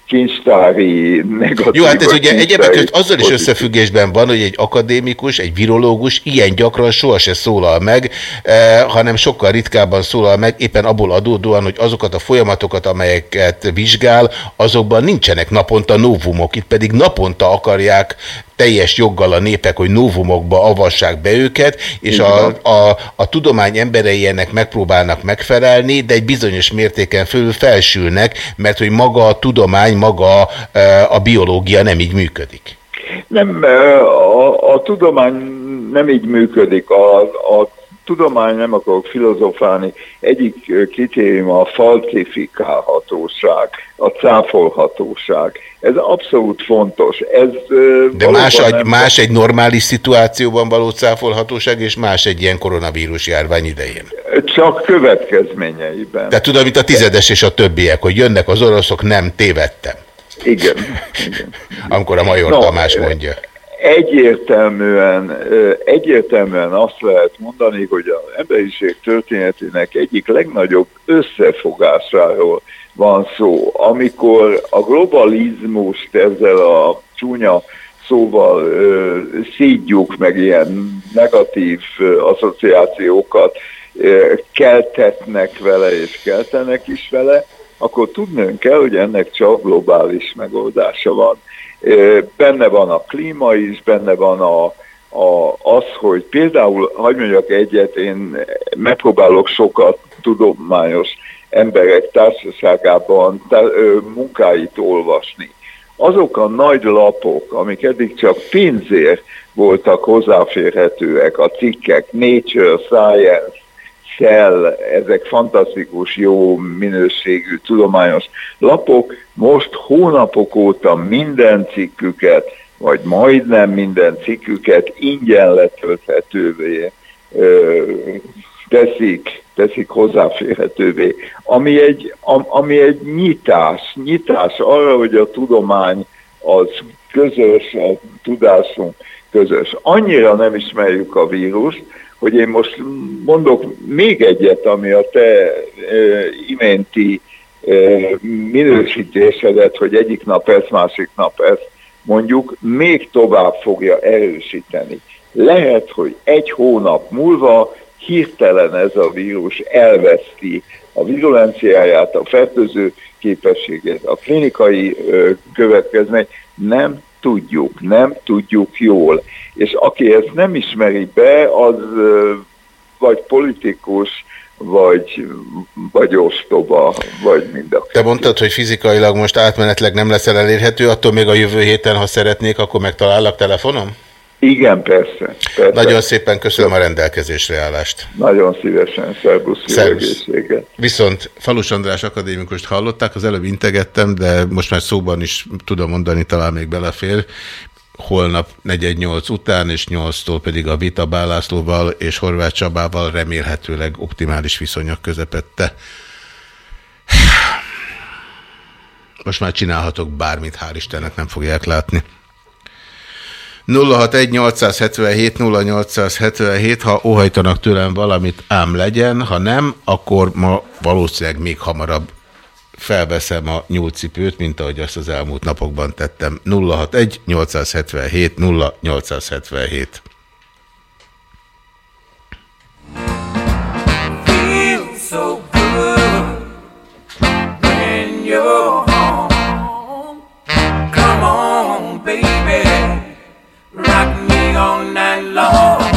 kincstári negatív.
Jó, hát ez ugye között azzal is
pozitív.
összefüggésben van, hogy egy akadémikus, egy virológus ilyen gyakran sohasem szólal meg, eh, hanem sokkal ritkábban szólal meg, éppen abból adódóan, hogy azokat a folyamatokat, amelyeket vizsgál, azokban nincsenek naponta novumok, itt pedig naponta akarják teljes joggal a népek, hogy novumokba avassák be őket, és a, a, a tudomány emberei ennek megpróbálnak megfelelni, de egy bizonyos mértéken fölül felsülnek, mert hogy maga a tudomány, maga eh, a biológia nem így működik.
Nem, ö, a, a tudomány nem így működik. A, a tudomány nem akarok filozofálni. Egyik kritérium a falsifikálhatóság, a cáfolhatóság. Ez abszolút fontos. Ez,
De más, egy, más egy normális szituációban való cáfolhatóság, és más egy ilyen koronavírus járvány idején.
Csak következményeiben.
Tehát tudom, mint a tizedes és a többiek, hogy jönnek az oroszok, nem tévedtem.
Igen.
Amikor a Major
No,
Tamás mondja.
Egyértelműen, egyértelműen azt lehet mondani, hogy az emberiség történetének egyik legnagyobb összefogásáról van szó. Amikor a globalizmust ezzel a csúnya szóval ö, szídjuk, meg ilyen negatív ö, asszociációkat ö, keltetnek vele, és keltenek is vele, akkor tudnunk kell, hogy ennek csak globális megoldása van. Benne van a klíma is, benne van a, a, az, hogy például, hagyd mondjak egyet, én megpróbálok sokat tudományos emberek társaságában munkáit olvasni. Azok a nagy lapok, amik eddig csak pénzért voltak hozzáférhetőek, a cikkek, Nature, Science, Cell, ezek fantasztikus, jó minőségű tudományos lapok, most hónapok óta minden cikküket, vagy majdnem minden cikküket ingyen letölthetővé teszik, teszik hozzáférhetővé, ami egy, am, ami egy nyitás, nyitás arra, hogy a tudomány az közös, a tudásunk közös. Annyira nem ismerjük a vírust, hogy én most mondok még egyet, ami a te e, iménti e, minősítésedet, hogy egyik nap ez, másik nap ez, mondjuk még tovább fogja erősíteni. Lehet, hogy egy hónap múlva hirtelen ez a vírus elveszti a virulenciáját, a fertőző képességét, a klinikai következmény, nem tudjuk, nem tudjuk jól. És aki ezt nem ismeri be, az vagy politikus, vagy, vagy ostoba, vagy mind a
Te mondtad, hogy fizikailag most átmenetleg nem leszel elérhető, attól még a jövő héten, ha szeretnék, akkor megtalállak telefonom?
Igen, persze. persze.
Nagyon szépen köszönöm a rendelkezésre állást.
Nagyon szívesen, szervusz,
Szervusz. Viszont Falus András akadémikust hallották, az előbb integettem, de most már szóban is tudom mondani, talán még belefér. Holnap 418 után, és 8-tól pedig a Vita Bálászlóval és Horváth Csabával remélhetőleg optimális viszonyok közepette. Most már csinálhatok bármit, hál' Istennek nem fogják látni. 061-877-0877, ha óhajtanak tőlem valamit, ám legyen, ha nem, akkor ma valószínűleg még hamarabb felveszem a nyúlcipőt, mint ahogy azt az elmúlt napokban tettem. 061-877-0877.
Feels so good when you're home. Come on, long.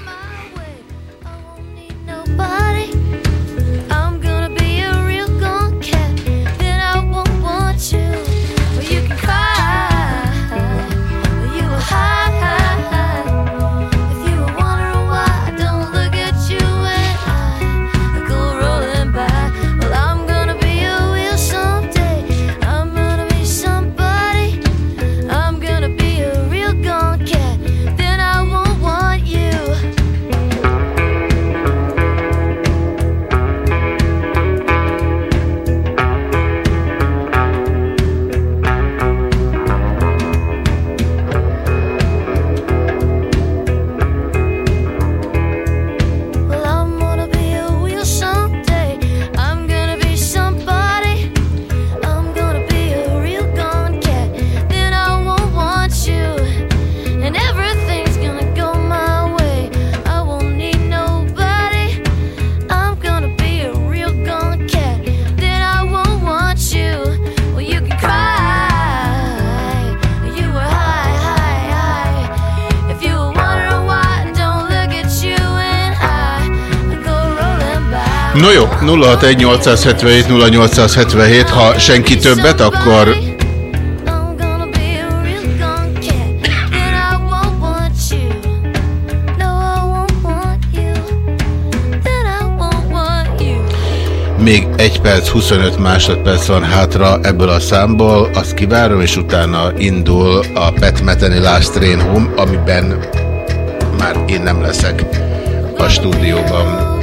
061 0877 ha senki többet, akkor... Még 1 perc, 25 másodperc van hátra ebből a számból, azt kivárom, és utána indul a Petmeteni Last Train Home, amiben már én nem leszek a stúdióban.